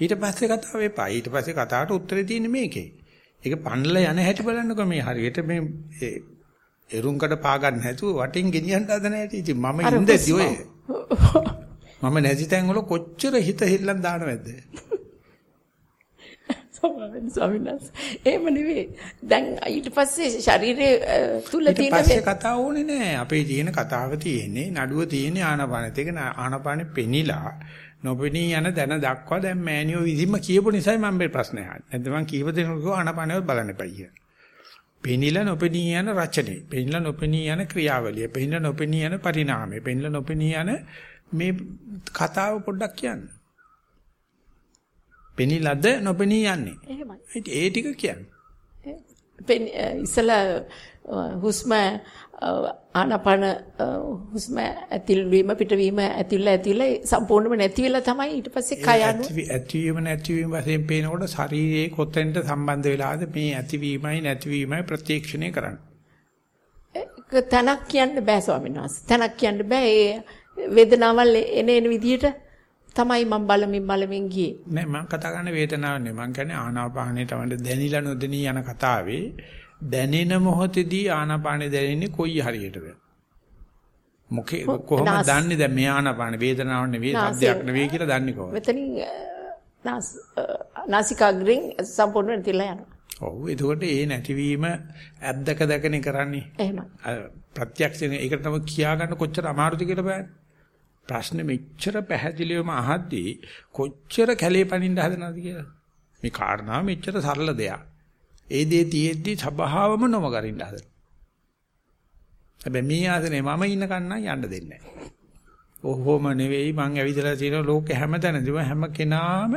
Speaker 1: ඊට පස්සේ කතාව එපා. ඊට පස්සේ කතාවට උත්තරේ තියෙන්නේ මේකේ. ඒක පන්නලා යන හැටි බලන්නකෝ මේ හරියට මේ එරුම්කඩ පා ගන්න නැතුව වටින් ගෙනියන්න හදන හැටි. ඉතින් මම ඉඳදී ඔය. මම නැති තැන් වල කොච්චර හිත හිල්ලන් දානවද?
Speaker 6: ස්වාමීන් වහන්සේ එහෙම නෙවෙයි. දැන් ඊට පස්සේ ශරීරයේ තුල තියෙන
Speaker 1: ඊට පස්සේ කතාව ඕනේ නෑ. අපේ තියෙන කතාව තියෙන්නේ නඩුව තියෙන්නේ ආනාපානෙත්. ඒක ආනාපානෙ පෙනිලා නොපෙනී යන දැන දක්වා දැන් මෑනියෝ විදිහම කියපු නිසායි මම මේ ප්‍රශ්නේ අහන්නේ. නැත්නම් මම කීප දෙනෙකුට ආනාපානෙවත් බලන්න එපා කියලා. පෙනිලා නොපෙනී යන රචනය, පෙනිලා නොපෙනී යන ක්‍රියාවලිය, පෙනිලා නොපෙනී යන පරිණාමය, පෙනිලා නොපෙනී යන මේ කතාව පොඩ්ඩක් කියන්න. පෙනිලාද නොපෙනී යන්නේ.
Speaker 6: එහෙමයි.
Speaker 1: ඒ ටික කියන්න.
Speaker 6: ඉසලා හුස්ම ආනපන හුස්ම ඇතිල්වීම පිටවීම ඇතිල්ලා ඇතිල්ලා සම්පූර්ණයෙන්ම නැති වෙලා තමයි ඊට පස්සේ කය අනු
Speaker 1: ඇතිවීම නැතිවීම වශයෙන් පේනකොට ශරීරයේ කොතෙන්ට සම්බන්ධ වෙලාද මේ ඇතිවීමයි නැතිවීමයි ප්‍රත්‍යක්ෂණය කරන්නේ.
Speaker 6: ඒක තනක් කියන්න බෑ ස්වාමීන් වහන්සේ. තනක් කියන්න බෑ ඒ වේදනාවල් එන එන විදිහට තමයි මම බලමින් බලමින් ගියේ.
Speaker 1: නෑ මම කතා කරන්නේ වේදනාවක් නෙවෙයි. මම කියන්නේ ආනාපානේ තමයි දැනිලා නොදෙනී යන කතාවේ දැනෙන මොහොතේදී ආනාපානේ දැනෙන්නේ කොයි හරියටද? මොකේ කොහොමද දන්නේ දැන් මේ ආනාපාන වේදනාවක් නෙවෙයි සද්දයක් නෙවෙයි කියලා දන්නේ කොහොමද?
Speaker 6: මෙතනින් නාස් නාසිකාග්‍රෙන් සම්පූර්ණයෙන් තියලා යනවා.
Speaker 1: ඔව් එතකොට ඒ නැතිවීම ඇද්දක දැකනේ කරන්නේ.
Speaker 6: එහෙමයි.
Speaker 1: ප්‍රත්‍යක්ෂයෙන් ඒකට තමයි කියා ගන්න කොච්චර අමාරුද කියලා බලන්න. ප්‍රශ්නේ මෙච්චර පැහැදිලිවම අහද්දී කොච්චර කැලේ පනින්න හදනවද කියලා. මේ කාරණා මෙච්චර සරල දෙයක්. ඒ දේ තියෙද්දි සබාවම නොම කරින්න හදන. හැබැයි මේ ආසනේ මම ඉන්න කන්නම් යන්න දෙන්නේ නැහැ. ඔහොම නෙවෙයි මං ඇවිදලා තියෙන ලෝකෙ හැමතැනදීම හැම කෙනාම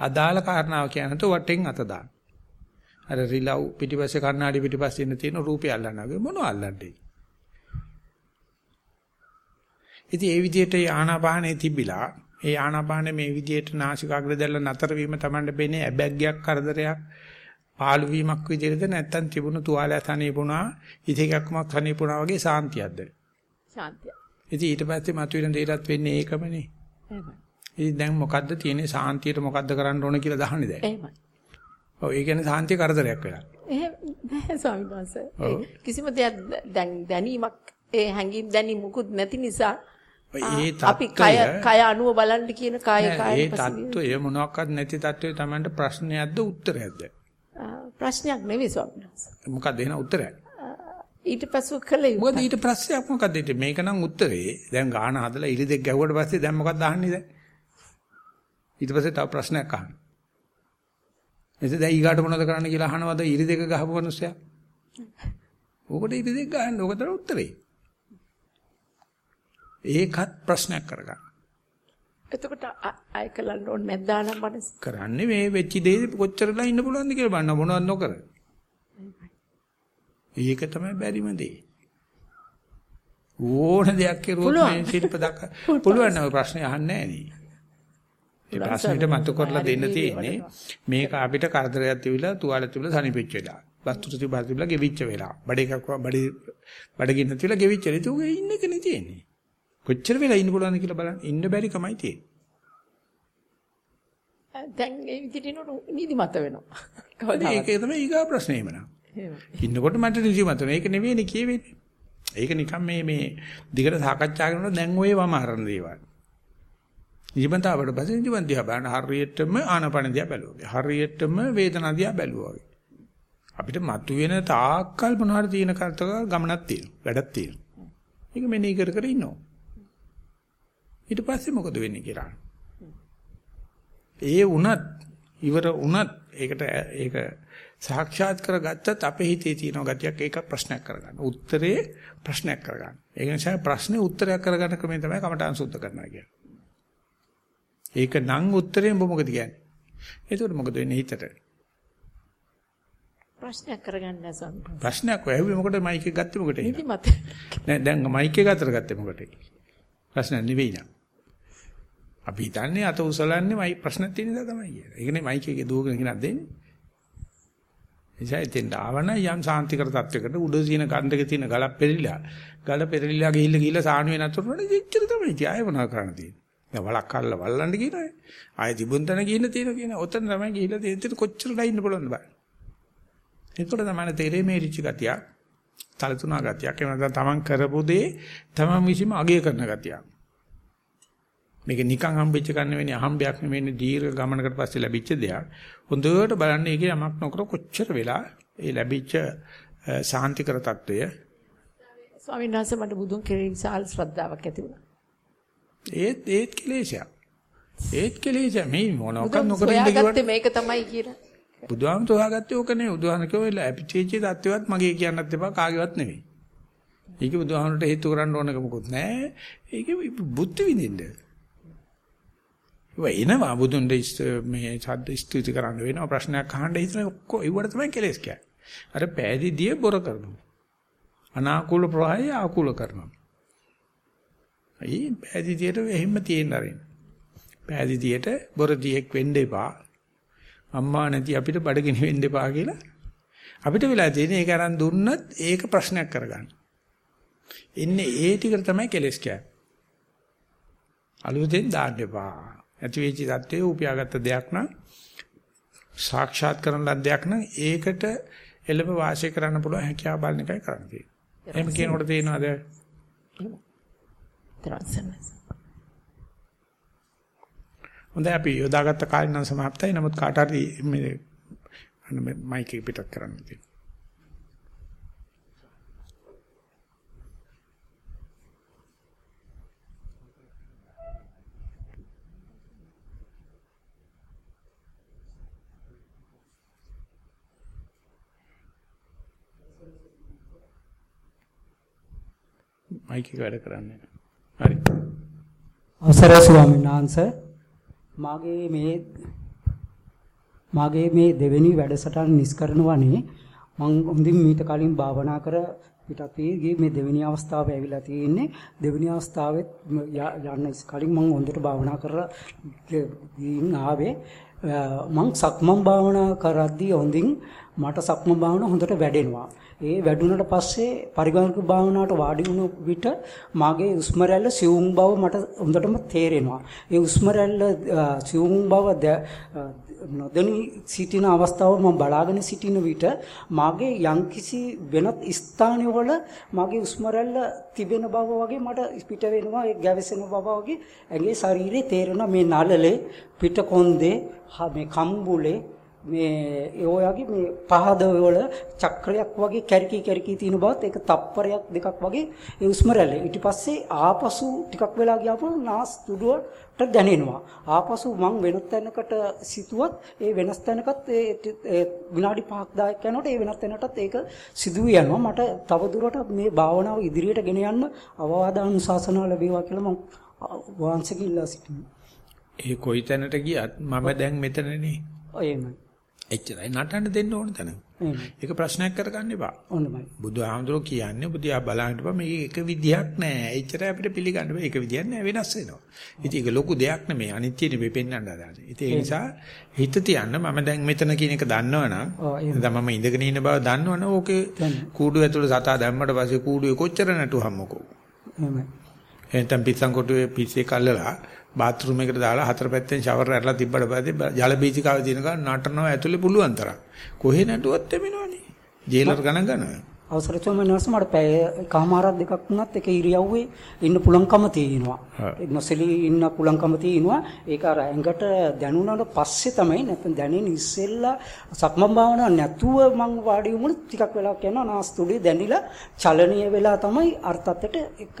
Speaker 1: අදාළ කාරණාව කියනට වටෙන් අත දාන. අර රිලව් පිටිපස්සේ කණ්ණාඩි පිටිපස්සේ ඉන්න තියෙන රූපය අල්ලනවා. මොනව අල්ලන්නේ? ඉතින් ඒ විදිහට ආනාපානේ තිබිලා ඒ ආනාපානේ මේ විදිහට නාසිකාග්‍ර දැල්ල නතර වීම තමයි වෙන්නේ ඇබැග්ගයක් කරදරයක් පාළු වීමක් විදිහටද නැත්නම් තිබුණු තුවාලය තනියුණා ඉතිකක්මක් තනියුණා වගේ සාන්තියක්ද
Speaker 6: ශාන්තිය.
Speaker 1: ඉතින් ඊට පස්සේ මතුවෙන දේටත් වෙන්නේ ඒකමනේ. ඉතින් දැන් මොකද්ද තියෙන්නේ සාන්තියට මොකද්ද කරන්න ඕන කියලා දහන්නේ දැන්
Speaker 6: එහෙමයි.
Speaker 1: ඔව් ඒ කියන්නේ සාන්තිය කරදරයක් වෙලා
Speaker 6: එහෙම නෑ ස්වාමීන් වහන්සේ. කිසිම දෙයක් දැන් දැනීමක් ඒ හැඟීම් දැනීම මුකුත් නැති නිසා
Speaker 1: ඒ
Speaker 6: අපි කය කය අනුව බලන්න කියන කය කය
Speaker 1: ඒ தত্ত্বය මොනවාක්වත් නැති தত্ত্বය Tamanට ප්‍රශ්නයක්ද උත්තරයක්ද?
Speaker 6: ප්‍රශ්නයක් නෙවෙයි ස්වාමීන් වහන්සේ.
Speaker 1: මොකක්ද එහෙනම් උත්තරය?
Speaker 6: ඊට පස්සෙ කළ යුතු
Speaker 1: මොකද ඊට ප්‍රශ්නයක් මොකක්ද ඊට මේක නම් උත්තරේ. දැන් ගාන හදලා ඉලි දෙක ගැහුවට පස්සේ දැන් මොකක්ද අහන්නේ දැන්? ඊට පස්සේ තව ප්‍රශ්නයක් අහන්න. එතද දැන් ඊගාට මොනවද කරන්න කියලා අහනවද? ඉරි දෙක ගහපු මිනිස්සයා? ඕකට ඉරි දෙක ගහන්න ඕක තමයි උත්තරේ. ඒකත් ප්‍රශ්නයක් කරගන්න
Speaker 6: එතකොට අය කලන්න ඕනේ නැද්ද ආනම් මනස
Speaker 1: කරන්නේ මේ වෙච්ච දේ කොච්චරලා ඉන්න පුළුවන්ද කියලා බලන්න මොනවද නොකර ඒක තමයි බැරිම දේ. ඕන දෙයක් කෙරුවොත් මේ ශිල්ප දක්ක පුළුවන් නම් ප්‍රශ්නේ අහන්නේ නැහැ. ඒ ප්‍රශ්නෙට මතු කරලා දෙන්න තියෙන්නේ මේක අපිට කරදරයක් තිබිලා තුවාල තිබිලා සනිපෙච්ච වෙලා. වස්තුතු තිබිලා තිබිලා ගෙවිච්ච වෙලා. බඩේකක් බඩේ බඩගින්න තිබිලා ගෙවිච්ච වෙලා. ඒක ඉන්න එකනේ තියෙන්නේ. කොච්චර වෙලා ඉන්න පුළුවන්ද කියලා බලන්න. ඉන්න බැරි කමයි තියෙන්නේ.
Speaker 6: දැන් ඒ විදිහට නිදිමත වෙනවා.
Speaker 1: ඒක තමයි ඊගා ප්‍රශ්නේ එමනම්. ඉන්නකොට මට නිදිමත වෙනවා. ඒක නෙවෙයිනේ කියවෙන්නේ. ඒක නිකන් මේ මේ දිගට සාකච්ඡා කරනකොට දැන් ඔය වම හරන දේවල්. නිදිමතාවට පස්සේ නිදිමත දිහා බලන හරියටම ආනපන දිහා බැලුවා. හරියටම වේදනාව දිහා බැලුවා. අපිට මතුවෙන තාක්කල් මොනවාරි තියෙන කර්තක ගමනක් තියෙනවා. වැඩක් තියෙනවා. ඒක මෙනෙහි කර කර ඉන්නවා. ඊට පස්සේ මොකද වෙන්නේ කියලා. ඒ වුණත් ඉවර වුණත් ඒකට ඒක සාක්ෂාත් කරගත්තත් අපේ හිතේ තියෙන ගතියක් ඒක ප්‍රශ්නයක් කරගන්න. උත්තරේ ප්‍රශ්නයක් කරගන්න. ඒ නිසා ප්‍රශ්නේ උත්තරයක් කරගන්න ක්‍රමය තමයි කමඨාන් සුද්ධ කරනවා කියන්නේ. ඒක නම් උත්තරේ උඹ මොකද කියන්නේ? එතකොට මොකද වෙන්නේ හිතට?
Speaker 6: ප්‍රශ්නයක් කරගන්න නැසම්.
Speaker 1: ප්‍රශ්නයක් ඇහුවේ මොකටද මයික් එක ගත්තේ මොකටද?
Speaker 6: ඉතින් මත
Speaker 1: නෑ දැන් මයික් එක අතර ගත්තේ මොකටද? ප්‍රශ්න නෙවෙයි නං. අපි හිතන්නේ අත උසලන්නේ මයි ප්‍රශ්න තියෙන දා තමයි කියලා. ඒකනේ මයික් එකේ දුවගෙන කෙනක් දෙන්නේ. එනිසා එතෙන් ආවන යම් සාන්තිකර තත්වයකට උඩ තියෙන කන්දක තියෙන ගලක් පෙරිලා ගල පෙරිලා ගිහිල්ලා ගිහිල්ලා සානුවේ නතර එච්චර තමයි ජය වුණා කරන්න තියෙන්නේ. දැන් වලක් අල්ල වල්ලන්න කියනවා. ආයෙ තිබුන් තැන ගිහිල්ලා තියෙන කියන. ඔතන තමයි ගිහිල්ලා තියෙන්නේ. කොච්චරලා ඉන්න බලන්න බෑ. ඒකට තමයි තේරෙන්නේ මේ රිච් ගතියක්. තලතුණා ගතියක්. එහෙම නැත්නම් තමන් කරපු දේ තමන් විසීම අගය කරන ගතියක්. මේක නිකන් හම්බෙච්ච ගන්න වෙන්නේ අහම්බයක් නෙවෙන්නේ දීර්ඝ ගමනකට පස්සේ ලැබිච්ච දෙයක්. හොඳට බලන්න ඒකේ යමක් නොකර කොච්චර වෙලා ඒ ලැබිච්ච සාන්තිකර తত্ত্বය
Speaker 6: ස්වාමීන් වහන්සේ මට බුදුන් කෙරෙහි විශාල ශ්‍රද්ධාවක් ඇති වුණා.
Speaker 1: ඒත් ඒත් කෙලේශයක්. ඒත් කෙලේශය මේ මොනවාක් නොකර
Speaker 6: ඉඳගත්තේ මේක තමයි කියලා.
Speaker 1: බුදුහාම තෝහාගත්තේ ඕක නෙවෙයි. බුදුහාම කිව්වෙලා අපිටේචේ தත්වයක් මගේ කියන්නත් එපා කාගේවත් නෙවෙයි. ඒක බුදුහාමට හේතු කරන්න ඕනක මොකුත් නැහැ. ඒක බුද්ධ විදින්ද. ඒ එනවා බුදුන් මේ ශබ්ද ස්තුති කරන්න වෙනවා ප්‍රශ්නයක් අහන්න හිතන ඔක්කො ඒවට තමයි කෙලස් කියන්නේ. අර පෑදීදිය බොර කරනවා. අනාකූල ප්‍රවාහය ආකූල කරනවා. අයි පෑදීදියට එහෙම තියෙන අරින්. පෑදීදියට බොරදියෙක් වෙන්න එපා. අම්මා නැති අපිට බඩගිනි වෙන්න එපා කියලා අපිට වෙලා තියෙන්නේ ඒක අරන් දුන්නත් ඒක ප්‍රශ්නයක් කරගන්න. ඉන්නේ ඒ ටිකට තමයි කෙලස් කියන්නේ. අලුතෙන් දාන්න එපා. ඇති වෙච්ච தත්ත්වයේ උපයාගත්ත දෙයක් නම් සාක්ෂාත් කරන ලද්දයක් නම් ඒකට එළඹ වාසය කරන්න පුළුවන් හැකියාව බලන එකයි කරන්න තියෙන්නේ. එහෙම කියනකොට තේරෙනවද? හොඳයි අපි යොදාගත්ත කාලේ නම් සමාප්තයි. නමුත් කාට හරි මේ මයික් එක පිටත් කරන්න තියෙනවා. මයික් එක වැඩ කරන්නේ හරි.
Speaker 7: අවසරයි ස්වාමීන් වහන්සේ. මාගේ මේ මාගේ මේ දෙවෙනි වැඩසටහන නිස්කරනවනේ මම හොඳින් මීට කලින් භාවනා කර පිටත් ගියේ මේ දෙවෙනි අවස්ථාව ඇවිල්ලා තියෙන්නේ. දෙවෙනි අවස්ථාවෙත් යන්න කලින් මම හොඳට භාවනා කරලා ගින් ආවේ. මම සක්මන් භාවනා කරද්දී හොඳින් මට සක්මන් භාවනාව හොඳට වැඩෙනවා. ඒ වැඩුණට පස්සේ පරිගණක භාවනාවට වාඩි වුණු විට මාගේ උස්ම රැල්ල සිවුම් බව මට හොඳටම තේරෙනවා. ඒ උස්ම රැල්ල සිවුම් බව නොදැනී සිටින අවස්ථාව මම බලාගෙන සිටින විට මාගේ යම්කිසි වෙනත් ස්ථානවල මාගේ උස්ම රැල්ල තිබෙන බව වගේ මට පිට වෙනවා ඒ ගැවසෙන බව වගේ ඇගේ ශරීරේ තේරෙනවා මේ නළලේ පිට කොන්දේ මේ කම්බුලේ මේ ඒ ඔයගේ මේ පහද වල චක්‍රයක් වගේ කැරකි කැරකි තියෙන බවත් ඒක තප්පරයක් දෙකක් වගේ ඒ උස්ම රැල්ල. ඊට පස්සේ ආපසු ටිකක් වෙලා ගියාම නාස් තුඩුවට දැනෙනවා. ආපසු මං වෙනත් තැනකට සිටුවත් ඒ වෙනස් තැනකත් ඒ විනාඩි 5ක් 10ක් යනකොට ඒ වෙනත් තැනටත් ඒක සිදු යනවා. මට තව දුරට මේ භාවනාව ඉදිරියට ගෙන යන්න අවවාද අනුශාසනා ලැබේවා කියලා මම වහන්සේගෙ ඉල්ලා සිටිනවා.
Speaker 1: ඒ කොයි තැනට ගියත් මම දැන් මෙතනනේ.
Speaker 7: එහෙමයි.
Speaker 1: එච්චරයි නටන්න දෙන්න ඕන තැන. ඒක ප්‍රශ්නයක් කරගන්න එපා.
Speaker 7: ඕනමයි.
Speaker 1: බුදුහාමුදුරුවෝ කියන්නේ ඔබ දිහා බලන්න එපා මේක එක විදියක් නෑ. එච්චරයි අපිට පිළිගන්න බෑ. ඒක විදියක් නෑ වෙනස් වෙනවා. ඉතින් ඒක ලොකු දෙයක් නෙමෙයි. අනිත්‍ය නෙමෙයි පෙන්වන්න හදාන්නේ. ඉතින් ඒ නිසා හිත තියන්න මම දැන් මෙතන කියන එක දන්නවනම් දැන් මම ඉඳගෙන ඉන්න බව දන්නවනම් ඕකේ කූඩුව ඇතුළේ සතා දැම්මට පස්සේ කූඩුවේ කොච්චර නටුවම්මකෝ.
Speaker 7: එහෙමයි.
Speaker 1: එහෙනම් පිස්සන් කොටුවේ පිස්සේ කල්ලලා බාත් รู ම් එකට දාලා හතර පැත්තෙන් ෂවර් ඇරලා තිබ්බට පස්සේ ජල බීජිකාව දිනක නටනවා ඇතුලේ පුළුවන් තරම්. කොහේ නටුවත් එමිනවනේ. ජේලර් ගණන් ගන්නවා.
Speaker 7: අවසර ස්වාමීන් මට පැය එකමාරක් දෙකක් වුණත් එක ඉරියව්වේ ඉන්න පුලංකම තියෙනවා. ඒ නොසලී ඉන්න පුලංකම තියෙනවා. ඒක අර ඇඟට දැනුණාට පස්සේ තමයි නැත්නම් දැනෙන ඉස්සෙල්ලා සක්මන් භාවනාව නැතුව මං වාඩි වුණොත් ටිකක් වෙලාවක් යනවා නාස්තුඩේ දැනිලා චලනීය වෙලා තමයි අර්ථත්තට එක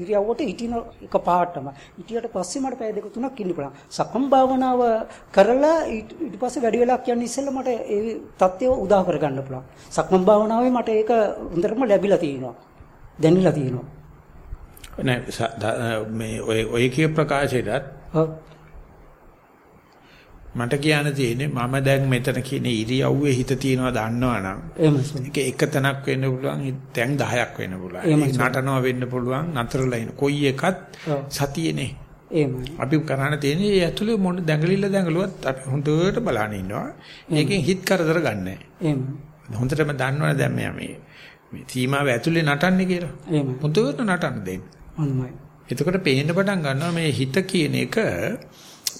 Speaker 7: ඉරියව්වට හිටින එක පාටම. හිටියට පස්සේ මට පැය දෙක තුනක් ඉන්න පුළුවන්. සක්මන් භාවනාව කරලා ඊට පස්සේ වැඩි වෙලාවක් යන්න ඉස්සෙල්ලා මට ඒ தත්ත්වය උදා කරගන්න පුළුවන්. සක්මන් භාවනාවේ මට ඒක හොඳටම ලැබිලා තියෙනවා. දැනෙලා තියෙනවා.
Speaker 1: නෑ මේ ඔය ඔය කිය ප්‍රකාශයටත්. මට කියන්න තියෙන්නේ මම දැන් මෙතන කියන ඉරියව්වේ හිත තියනවා දන්නවනම්. ඒක එක තැනක් වෙන්න පුළුවන් දැන් 10ක් වෙන්න පුළුවන් නටනවා වෙන්න පුළුවන් නතරලා ඉන්න කොයි එකත්. සතියනේ. අපි කරණ තියෙන්නේ ඒ ඇතුලේ මොන දැඟලිල්ල දැඟලුවත් අපි හොඳට බලන්න ඉන්නවා ඒකෙන් හිත කරදර ගන්නෑ
Speaker 7: එහෙමයි.
Speaker 1: හොඳටම දන්නවනේ දැන් මෙයා මේ මේ සීමාව ඇතුලේ නටන්නේ කියලා
Speaker 7: එහෙමයි.
Speaker 1: හොඳට නටන්න දෙන්න. එතකොට පේන්න පටන් ගන්නවා මේ හිත කියන එක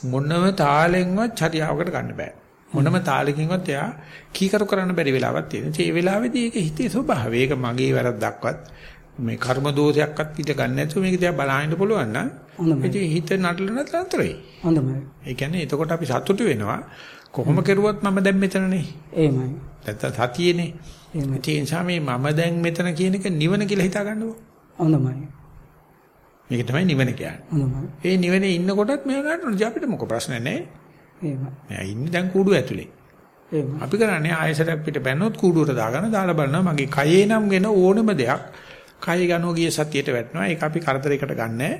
Speaker 1: මොනම තාලෙන්වත් චර්යාවකට ගන්න බෑ. මොනම තාලකින්වත් එයා කීකරු කරන්න බැරි වෙලාවක් තියෙනවා. ඒ වෙලාවේදී ඒක හිතේ ස්වභාවය. ඒක මගේ වැරද්දක්වත් මේ කර්ම දෝෂයක්වත් පිට ගන්න නැතුව මේක දිහා බලන්න පුළුවන් නම්. ඉතින් හිත නටලන තරතරයි.
Speaker 7: හොඳයි.
Speaker 1: ඒ කියන්නේ එතකොට අපි සතුටු වෙනවා. කොහොම කෙරුවත් මම දැන් මෙතනනේ.
Speaker 7: එහෙමයි.
Speaker 1: නැත්තම් සතියේනේ.
Speaker 7: එහෙමයි.
Speaker 1: ඒ නිසා මේ මම දැන් මෙතන කියන එක නිවන කියලා හිතා ගන්නකො.
Speaker 7: හොඳයි.
Speaker 1: මේක තමයි නිවන කියන්නේ. ඒ නිවනේ ඉන්නකොටත් මෙයා ගන්නවා. අපිට මොකක් ප්‍රශ්න නැහැ.
Speaker 7: එහෙමයි.
Speaker 1: මෙයා ඉන්නේ දැන් කූඩුව ඇතුලේ.
Speaker 7: එහෙමයි.
Speaker 1: අපි කරන්නේ ආයෙසරක් පිට බැනනොත් කූඩුවට දාගෙන දාලා බලනවා මගේ කයේ නම් වෙන ඕනම දෙයක් කය ගනෝ ගිය සතියට වැටෙනවා. ඒක අපි කරදරයකට ගන්නෑ.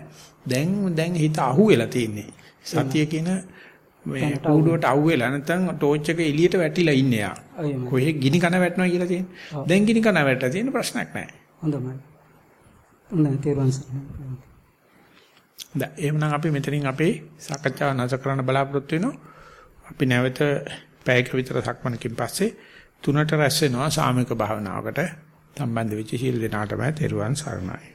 Speaker 1: දැන් දැන් හිත අහුවෙලා තියෙන්නේ. සතිය කියන මේ කූඩුවට අහුවෙලා නැත්නම් ටෝච් එක එළියට වැටිලා ඉන්නේ යා. කොහේ ගිනි කන වැටෙනවා කියලා තියෙන්නේ. දැන් ගිනි කන වැටලා තියෙන ප්‍රශ්නයක් නැහැ.
Speaker 7: හොඳයි. හොඳයි. තේරුවන් සරණයි.
Speaker 1: දැන් එහෙනම් අපි මෙතනින් අපේ සාකච්ඡාව නැස කරන්න බලාපොරොත්තු වෙනවා. අපි නැවත පැයක විතර සක්මනකින් පස්සේ තුනට රැස් වෙනවා සාමික භාවනාවකට සම්බන්ධ වෙච්ච සීල දෙනාටම තෙරුවන් සරණයි.